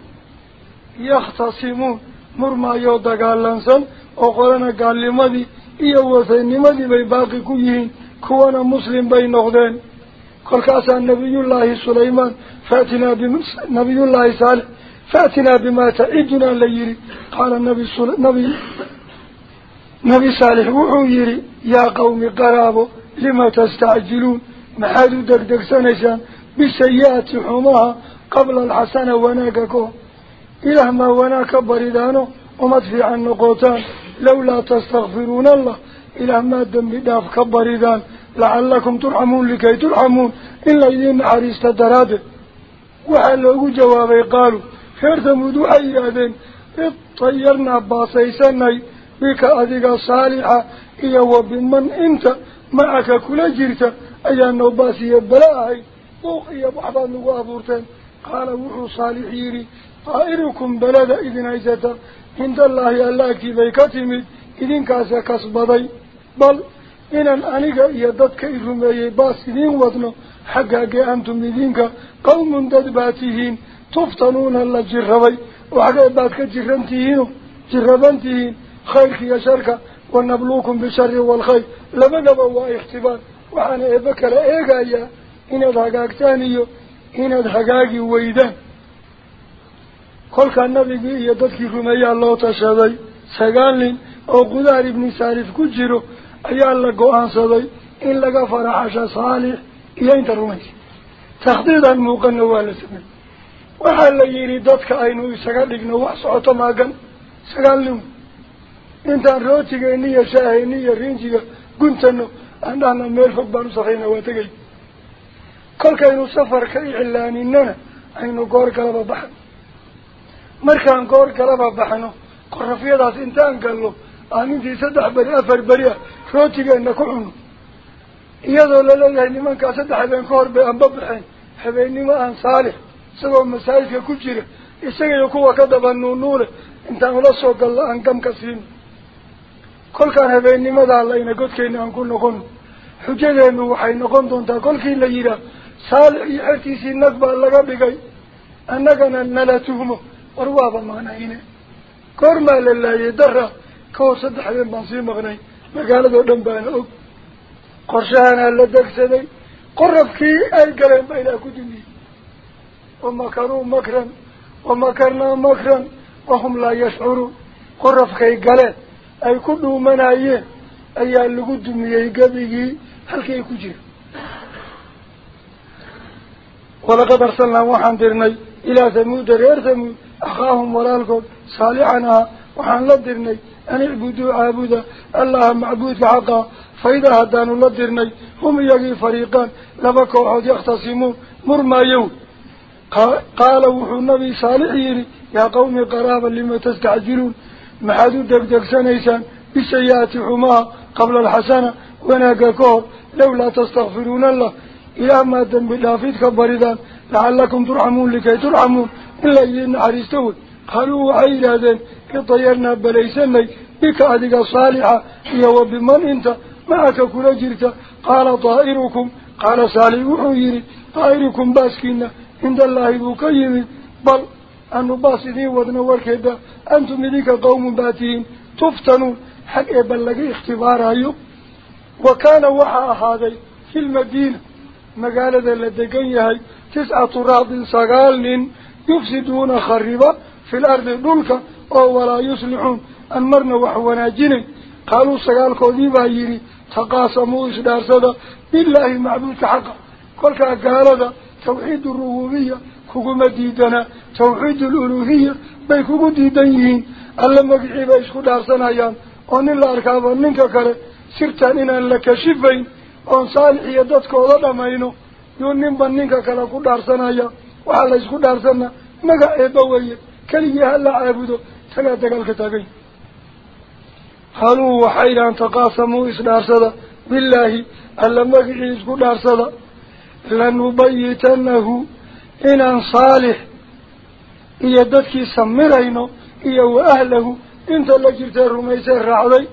yakhtasimuun murmaayoo dagaalansan oo qolana gaalnimadii iyo wasaynimadii bay baaqi ku yihiin kuwana muslim bay noqdeen kolkaasaa nabiyullaahi sulaymaan فاتنا بنبي الله فأتنا بما تعدنا ليري. قال النبي نبي نبي صالح وحو يري يا قوم قرابو لما تستعجلون؟ محادو دك دك سنشان بسيئات حماها قبل الحسنة وناككو إله ما وناك بريدانو ومدفع النقوتان لولا تستغفرون الله إله ما الدم بداف كبريدان لعلكم ترحمون لكي ترحمون. إلا إذن عريست waxaa loogu jawaabay qaaluu saalixa iyo wa biman inta macaka kula jirta ayaa noo baasiya bala ahayd buuq iyo waxbaad nagu abuurteen qaala wuxuu saalix yidhi daa'irukum belada idin haysata cindallaahi allaagtii bay ka timid idinkaasa kasbaday bal inaan aniga iyo dadka i rumeeyey baas idiin wadno xaggaagee antum idinka qawmun dad baa tihiin tihiino jiraban tihiin khayrka iyo sharka wanabluukum bishari waalkhayr labadaba waa ikhtibaar waxaana eebbe kala eegayaa inaad hagaagtaan iyo inaad hagaagi weydaan kolkaa nabigii iyo dadkii rumeeyaa loo tashaday sagaal nin oo qudaar ibni saalif ku jiro ayaa la go-aansaday in laga faraxasha saalix iyo inta rumaysa takhdiidan muuqana waa la sameeyey waxaa la yidhi dadka aynu isaga dhigno wax socoto maagan sagaal nin intaan rootigeeni iyo shaaheyni iyo rinjiga guntano aan dhahna meel fog baan u safrayna waa tegay kolkaynu safarka iclaaninana aynu goor galaba baxno markaan goor galaba baxno qorafyadaas intaan gallo aan intii saddex beri afar beri ah rootigeena ku cuno iyadoo laleeyahay nimankaa saddex habeen ka hor bay anba baxeen habeennimo aan saalix intaan ula soo gallo aan gamka siino kolkaan habeennimadaa layna godkeena aan ku noqono xujadeenu waxay noqon doontaa kolkii la yidhaah saalix iyo xertiisii nag baa laga dhigay annagana nala tuhmo war waaba maanayne goormaa la laayay dara ka hor saddex habeen baan sii maqnay magaaladoo dhan baana og qorshahanaa la degsaday qorafkii ay galeen ba ilaah ku dumiyey makran wamakarnaa makran wahum laa yashcuruun qorafkay galeen ay ku dhuumanayeen ayaa lagu dumiyey gebigii halkii ay ku jira walaqad arsalnaa waxaan dirnay ilaa thamuuda reer thamuud akhaahum walaalkood saalixan ahaa وحان لدرني أن اعبدوا عابدا الله معبودك حقا فإذا هدانوا لدرني هم يجي فريقان لبكوا عود يختصمون مرما يوم قال وحو النبي صالح يري يا قوم قرابا لما تستعجلون؟ محادو دك دك سنيسان بالسيئات حماها قبل الحسنة وناقكوه لولا تستغفرون الله. إلى ما دنب دافيد كبردان لعلكم ترحمون لكي ترحمون. إلا إذن عريستون. قالوا وحيرادين كطيرنا بليسني بك أدك صالحة هي وبمن أنت؟ عند الله بكيم بل أنه باسدين ودنور كذا أنتم ذيك قوم باتين. تفتنون حق بلغي اختبار أيوب وكان وحا هذا في المدينة. مقالة لدقيها تسعة راض سقال يفسدون خربا في الأرض دولك. أو ولا يصلحون. أنمرنا وحونا جني قالوا سقال كوديبا يري تقاسموا إسدار صدا بالله معبود حقا. توحيد الربوبية كوكو ديدنا توحيد الألوهية بي كوكو ديدنيين ألا مقعيبا إسكو دارسنا أيام أن الله أركابا منك كره la kashifayn oon saalix iyo dadkooda dhamayno yuu ninba ninka kale ku dhaarsanaya waxaa la isku dhaarsana magac eebba weeye keligii hala caabudo tagaa dagaalka taagay haluu waxay dhahan taqaasamuu isdhaarsada billaahi alla magicii isku dhaarsada saalix iyo dadkii samirayno iyo wa ahlahu inta la jirtee rumaysay raacday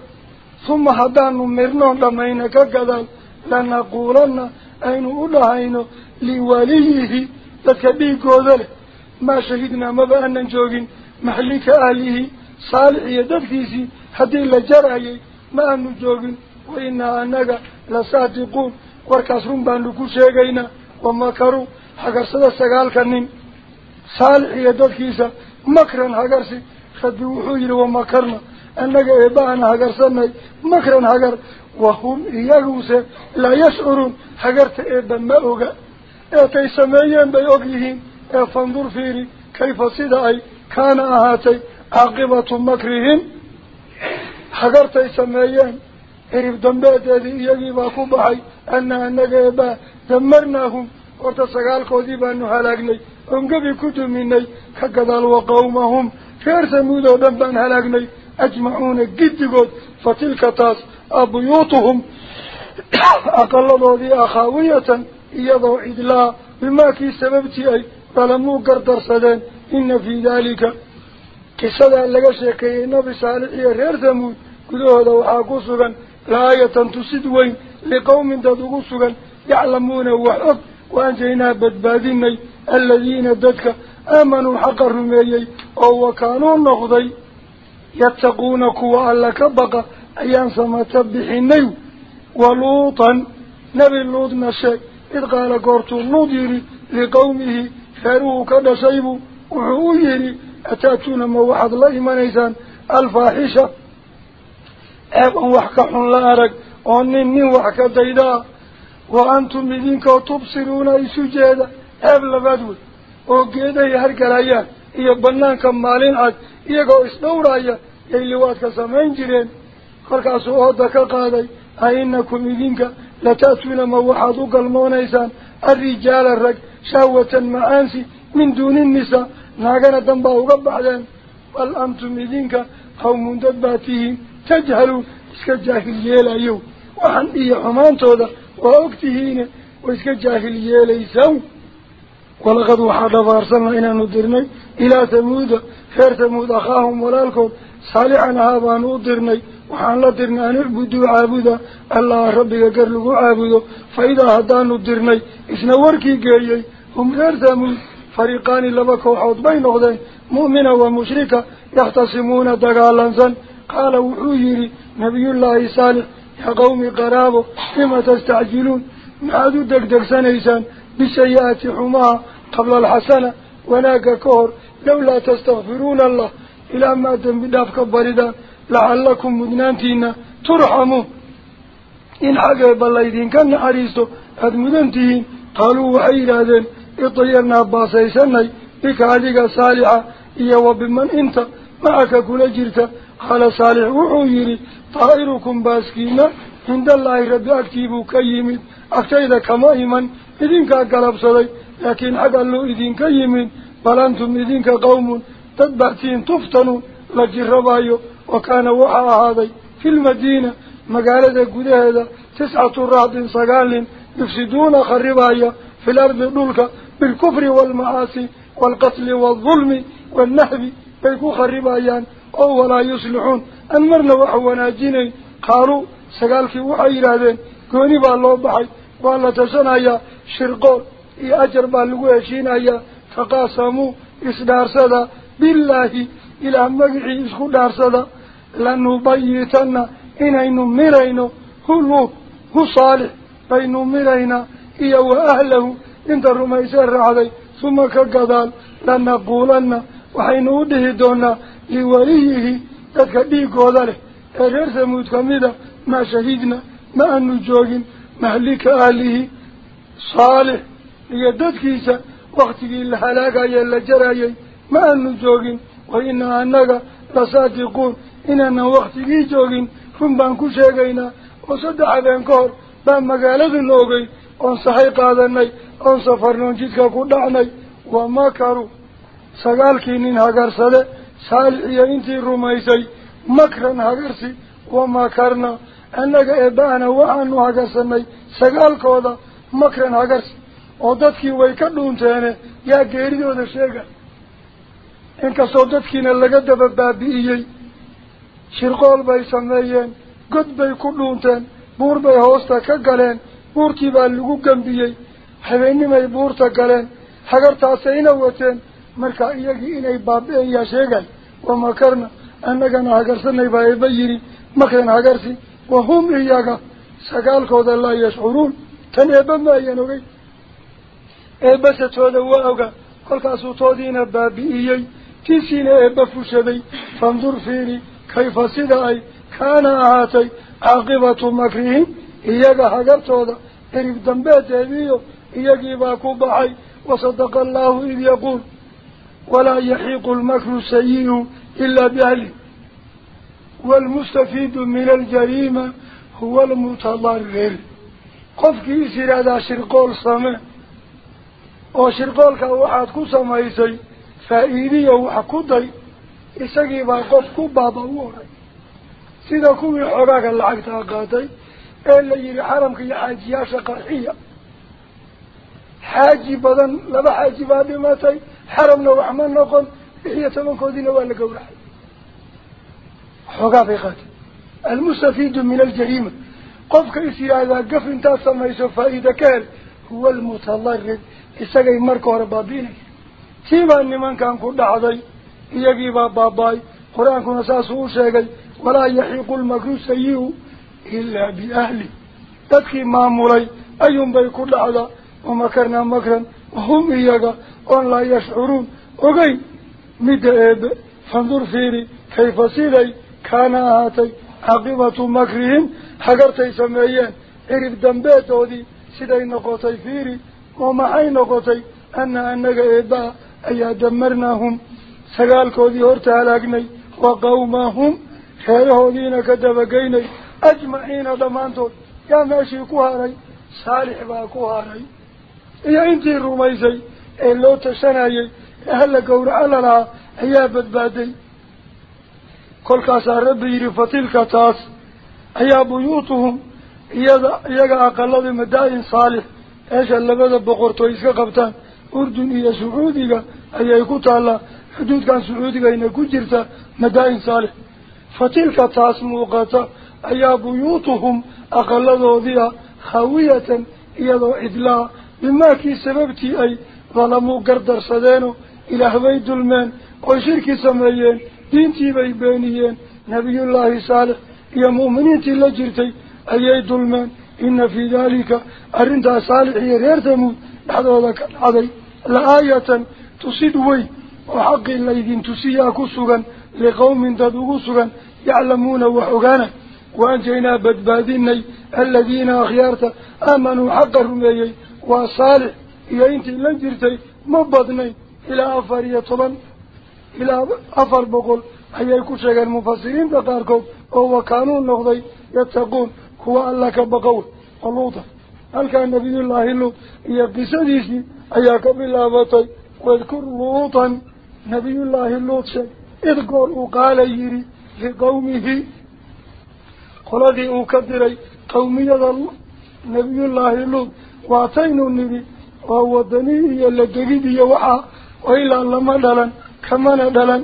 ثم هدان مرنون لمين كقدال لنقولن أين أولهين لوليه تكبيك وذلك ما شهدنا مبا أن نجوغين محلك أهله صالح. يدفكيسي حتى لجرعي ما أن نجوغين وإنا أنك ku sheegaynaa wamakaruu hagarsada sagaalka nin saalix iyo dadkiisa makran hagarsi rabbi wuxuu yidhi wamakarna annaga eebbaana hagarsanay makran hagar wahum iyaguse laa yashcuruun hagarta eebba ma oga eetay sameeyeen bay og yihiin ee fandur fiiri kayfa sida ay kaana ahaatay caaqibatu makrihim hagartay sameeyeen ku baxay ana annaga eebbaa damarnaahum horta sagaalkoodii baanu halaagnay ongebi ku duminay ka gadaal wa qawmahum reer samuud oo dhan baan halaagnay ajmacuuna giddigood fa tilka taas abuyuutuhum aqaladoodii akhaawiyatan iyadoo cidlaa bimaakii sababtii ay dalamuu gardarsadeen ina fii daalika qisadaa laga sheekeeyey nabi saalix iyo reer samuud gudahooda waxaa ku sugan لآية تسدوين لقوم تدغسوا يعلمون وحق وأنجينا بدبادين الذين ددك آمنوا حق الرمي أو كانوا النقضي يتقونك وعلك بقى أيان سما تبحيني ولوطا نبي اللوط نشي إذ قال قرط النودير لقومه خيروه كذا سيبو وحوه يري أتأتون موحد الله منيسان الفاحشة ceeb aan wax ka xun la arag oo nin nin wax ka daydaa wa antum idinkoo tubsiruuna isu jeeda ceeb labaad wey oo geedahay hargalayaan iyo banaanka maalin cad iyagoo isdhowraya yay liwaadka samayn jireen kolkaasuu ooda ka qaaday a inakum idinka lata'tuuna ma waxaad u galmoonaysaan alrijaala rag shahwatan macaansi min duuni nnisaa naagana danbaa uga baxdeen bal antum idinka qawmun dad baa tihiin تجهلوا إسك الجاهلين أيو وحن إيا حمان تودا وأكتهين وإسك الجاهلين يسو ولقد وحد فارسلنا إنا ندرني إلى ثمود خير ثمود أخاهم ولالكم. صالحا هذا ندرني وحن لدرنا نعبد عابدا. الله ربك قرلوا عابدا فإذا هذا ندرني إسنا وركي قيي. هم غير ثمود. فريقان لبكوا حوض بينهم مؤمنا ومشركا يحتسمون دقالا زن. قال وحوجر نبي الله صالح يا قوم قرابه فيما تستعجلون؟ ما عدو دك دك سنيسان بسيئات حماها قبل الحسنة وناك كهر لولا تستغفرون الله إلى ما تنبدافك باردا لعلكم مدنانتين ترحموا إن حقب الله يدين كان عريستو هذ مدنتين قالوا وحيرا ذن إطيرنا باسيساني بك عليك صالحة إيوة إيا وبمن إنت معك كل جرته قال صالح وحيري طائركم باسكينا عند الله ربي أكتبوا كيمين أكتيد كما إيمان إذنك قلب صدي. لكن الله إذنك يمين بل أنتم إذنك قوم تدبعتين تفتنوا. لجربايو وكان وحا هذا في المدينة. مقالة قد هذا في أو ولا يصلحون. أمرنا وحونا جيني قالوا سقالك وحي لهذين كوني بالله بحي. والله تسنايا شرقول إي أجر بالله شينايا. فقاسموا إصدار سدا بالله إلى مقعي إسكو دار سدا لنبيتنا إنينو مرينو هلو. هو صالح. بينو مرينا إيا لوليه تتكديك وذلك الرئيس ثمود كميدة ما شهدنا ما جوغين مهلك أهله صالح. ليددكيسا وقتي الهلاك يلا جرايي ما أنو جوغين وإنا أنك لصادقون. إننا وقتي جوغين ثم بانكو شاقينا وصدح بانكور بان saxay qaadanay oon safarnoon jidka ku dhacnay waa makaru sagaalkii nin hagarsade iyo intii rumaysay makran hagarsi wa makarna annaga eebba-ana waxaanu hagarsanay sagaalkooda makran hagarsi oo dadkii way ka dhuunteene yaa geeridooda sheega inkastoo dadkiina laga daba baabi'iyey shirqool bay sameeyeen god bay ku dhuunteen buur bay hoosta ka galeen buurtii baa lagu gambiyey habeennimay buurta galeen hagartaasayna wateen marka iyagii inay baabi-een yaa sheegay wamakarna annagana hagarsanay baa eeba yidhi makran hagarsi wahum iyaga sagaalkooda laa yashcuruun tan eebba ma ayan ogey eebbase tooda waa oga kolkaasuu toodiina baabi'iyey tiisiina eebba fushaday fandur fiiri kayfa sida ay kaana ahaatay caaqibatu makrihim iyaga hagartooda cirib dambeedeediiyo iyagiibaa ku baxay wasadaqa allahu id yaquul ولا يحيق المكر السيء إلا بأهله. والمستفيد من الجريمة هو المتضرر. قف كيسير هذا شرقول سمع وشرقولك كو كسما إيسي فإيدي أوحاد كدي إساقي باقف بابا أوري سيدا كوي حراك اللعك تاقاتي. إلا يري حرمك يا حاجياش قرحية حاجي بدن لبا حاجي بابي ماتي. حرمنا وعمل نقوم هي تمن كودينا ولا جورع حقا المستفيد من الجريمة. قف كيسير هذا قف انت ما يشوف فائدة كار هو المتلقي السجاي مركو ربابيني. سيما أني من كان كل عضي. يجي باباي قرآن كنا ساسو شجاي ولا يحيق المكر سيئو إلا بأهلي. تدخي ما مري أيهم بي كل ومكرنا مكرا. وهم يجا oon laa yashcuruun ogeyn midda eebe fandur fiiri kayfa siday kaana ahaatay caaqibatu makrihim hagartay sameeyeen cirib dambeedoodii siday noqotay fiiri oo maxay noqotay ana anaga eebaa ayaa damarnaahum sagaalkoodii horta halaagnay wa qawmahum reerahoodiina ka dabageynay أجمعين ضمانتون يا ماشي كهاري صالح با كهاري إيا انتي تسنايي أهلا قور على لها هيا بدبادي كل كاسا ربي رفتلك تاس هيا بيوتهم إيا أقل مدائن صالح إيش اللي بدأ بقرطو إيسا قبتان أردن إيا سعودية هيا يكوتا الله حدود كان سعودية إنا كجرتا مدائن صالح فتلك تاس موقتا أي بيوتهم أقلدوا ذيها خاوية إيضا إدلاء بما كي سببتي أي ظلموا قردر صدينو إلى هبيد المان وشركي سميين. دينتي بيبانيين نبي الله صالح. يا مؤمنين تلجرتي أي دلمان إن في ذلك أرنتا صالح يريرتمو لحظة ذلك العضي لآية تصيد وي. وحق الليذين تسيا كسوغا لقوم تدوغو سوغا يعلمون وحقانا. وأنجينا بدباديني. الذين أخيارت آمنوا حق الرميي وصالح. إيا إنتي لنجرتي مبضني إلى أفر يطبن إلى أفر بقول sheegeen mufasiriinta qaarkood oo wakaanuu noqday yattaquun kuwa alla ka baqow oo luuta halkaa nabiyullaahi luut iyo qisadiisii ayaa ka bilaabatay wadkur luutan nabiyullaahi luut sheeg id goor uu qaala yidhi liqawmihi qoladii uu ka diray qawmiyada nabiyullaahi luut waataynu nidhi degid iyo waxaa oo ilaa lama dhalan kamana dhalan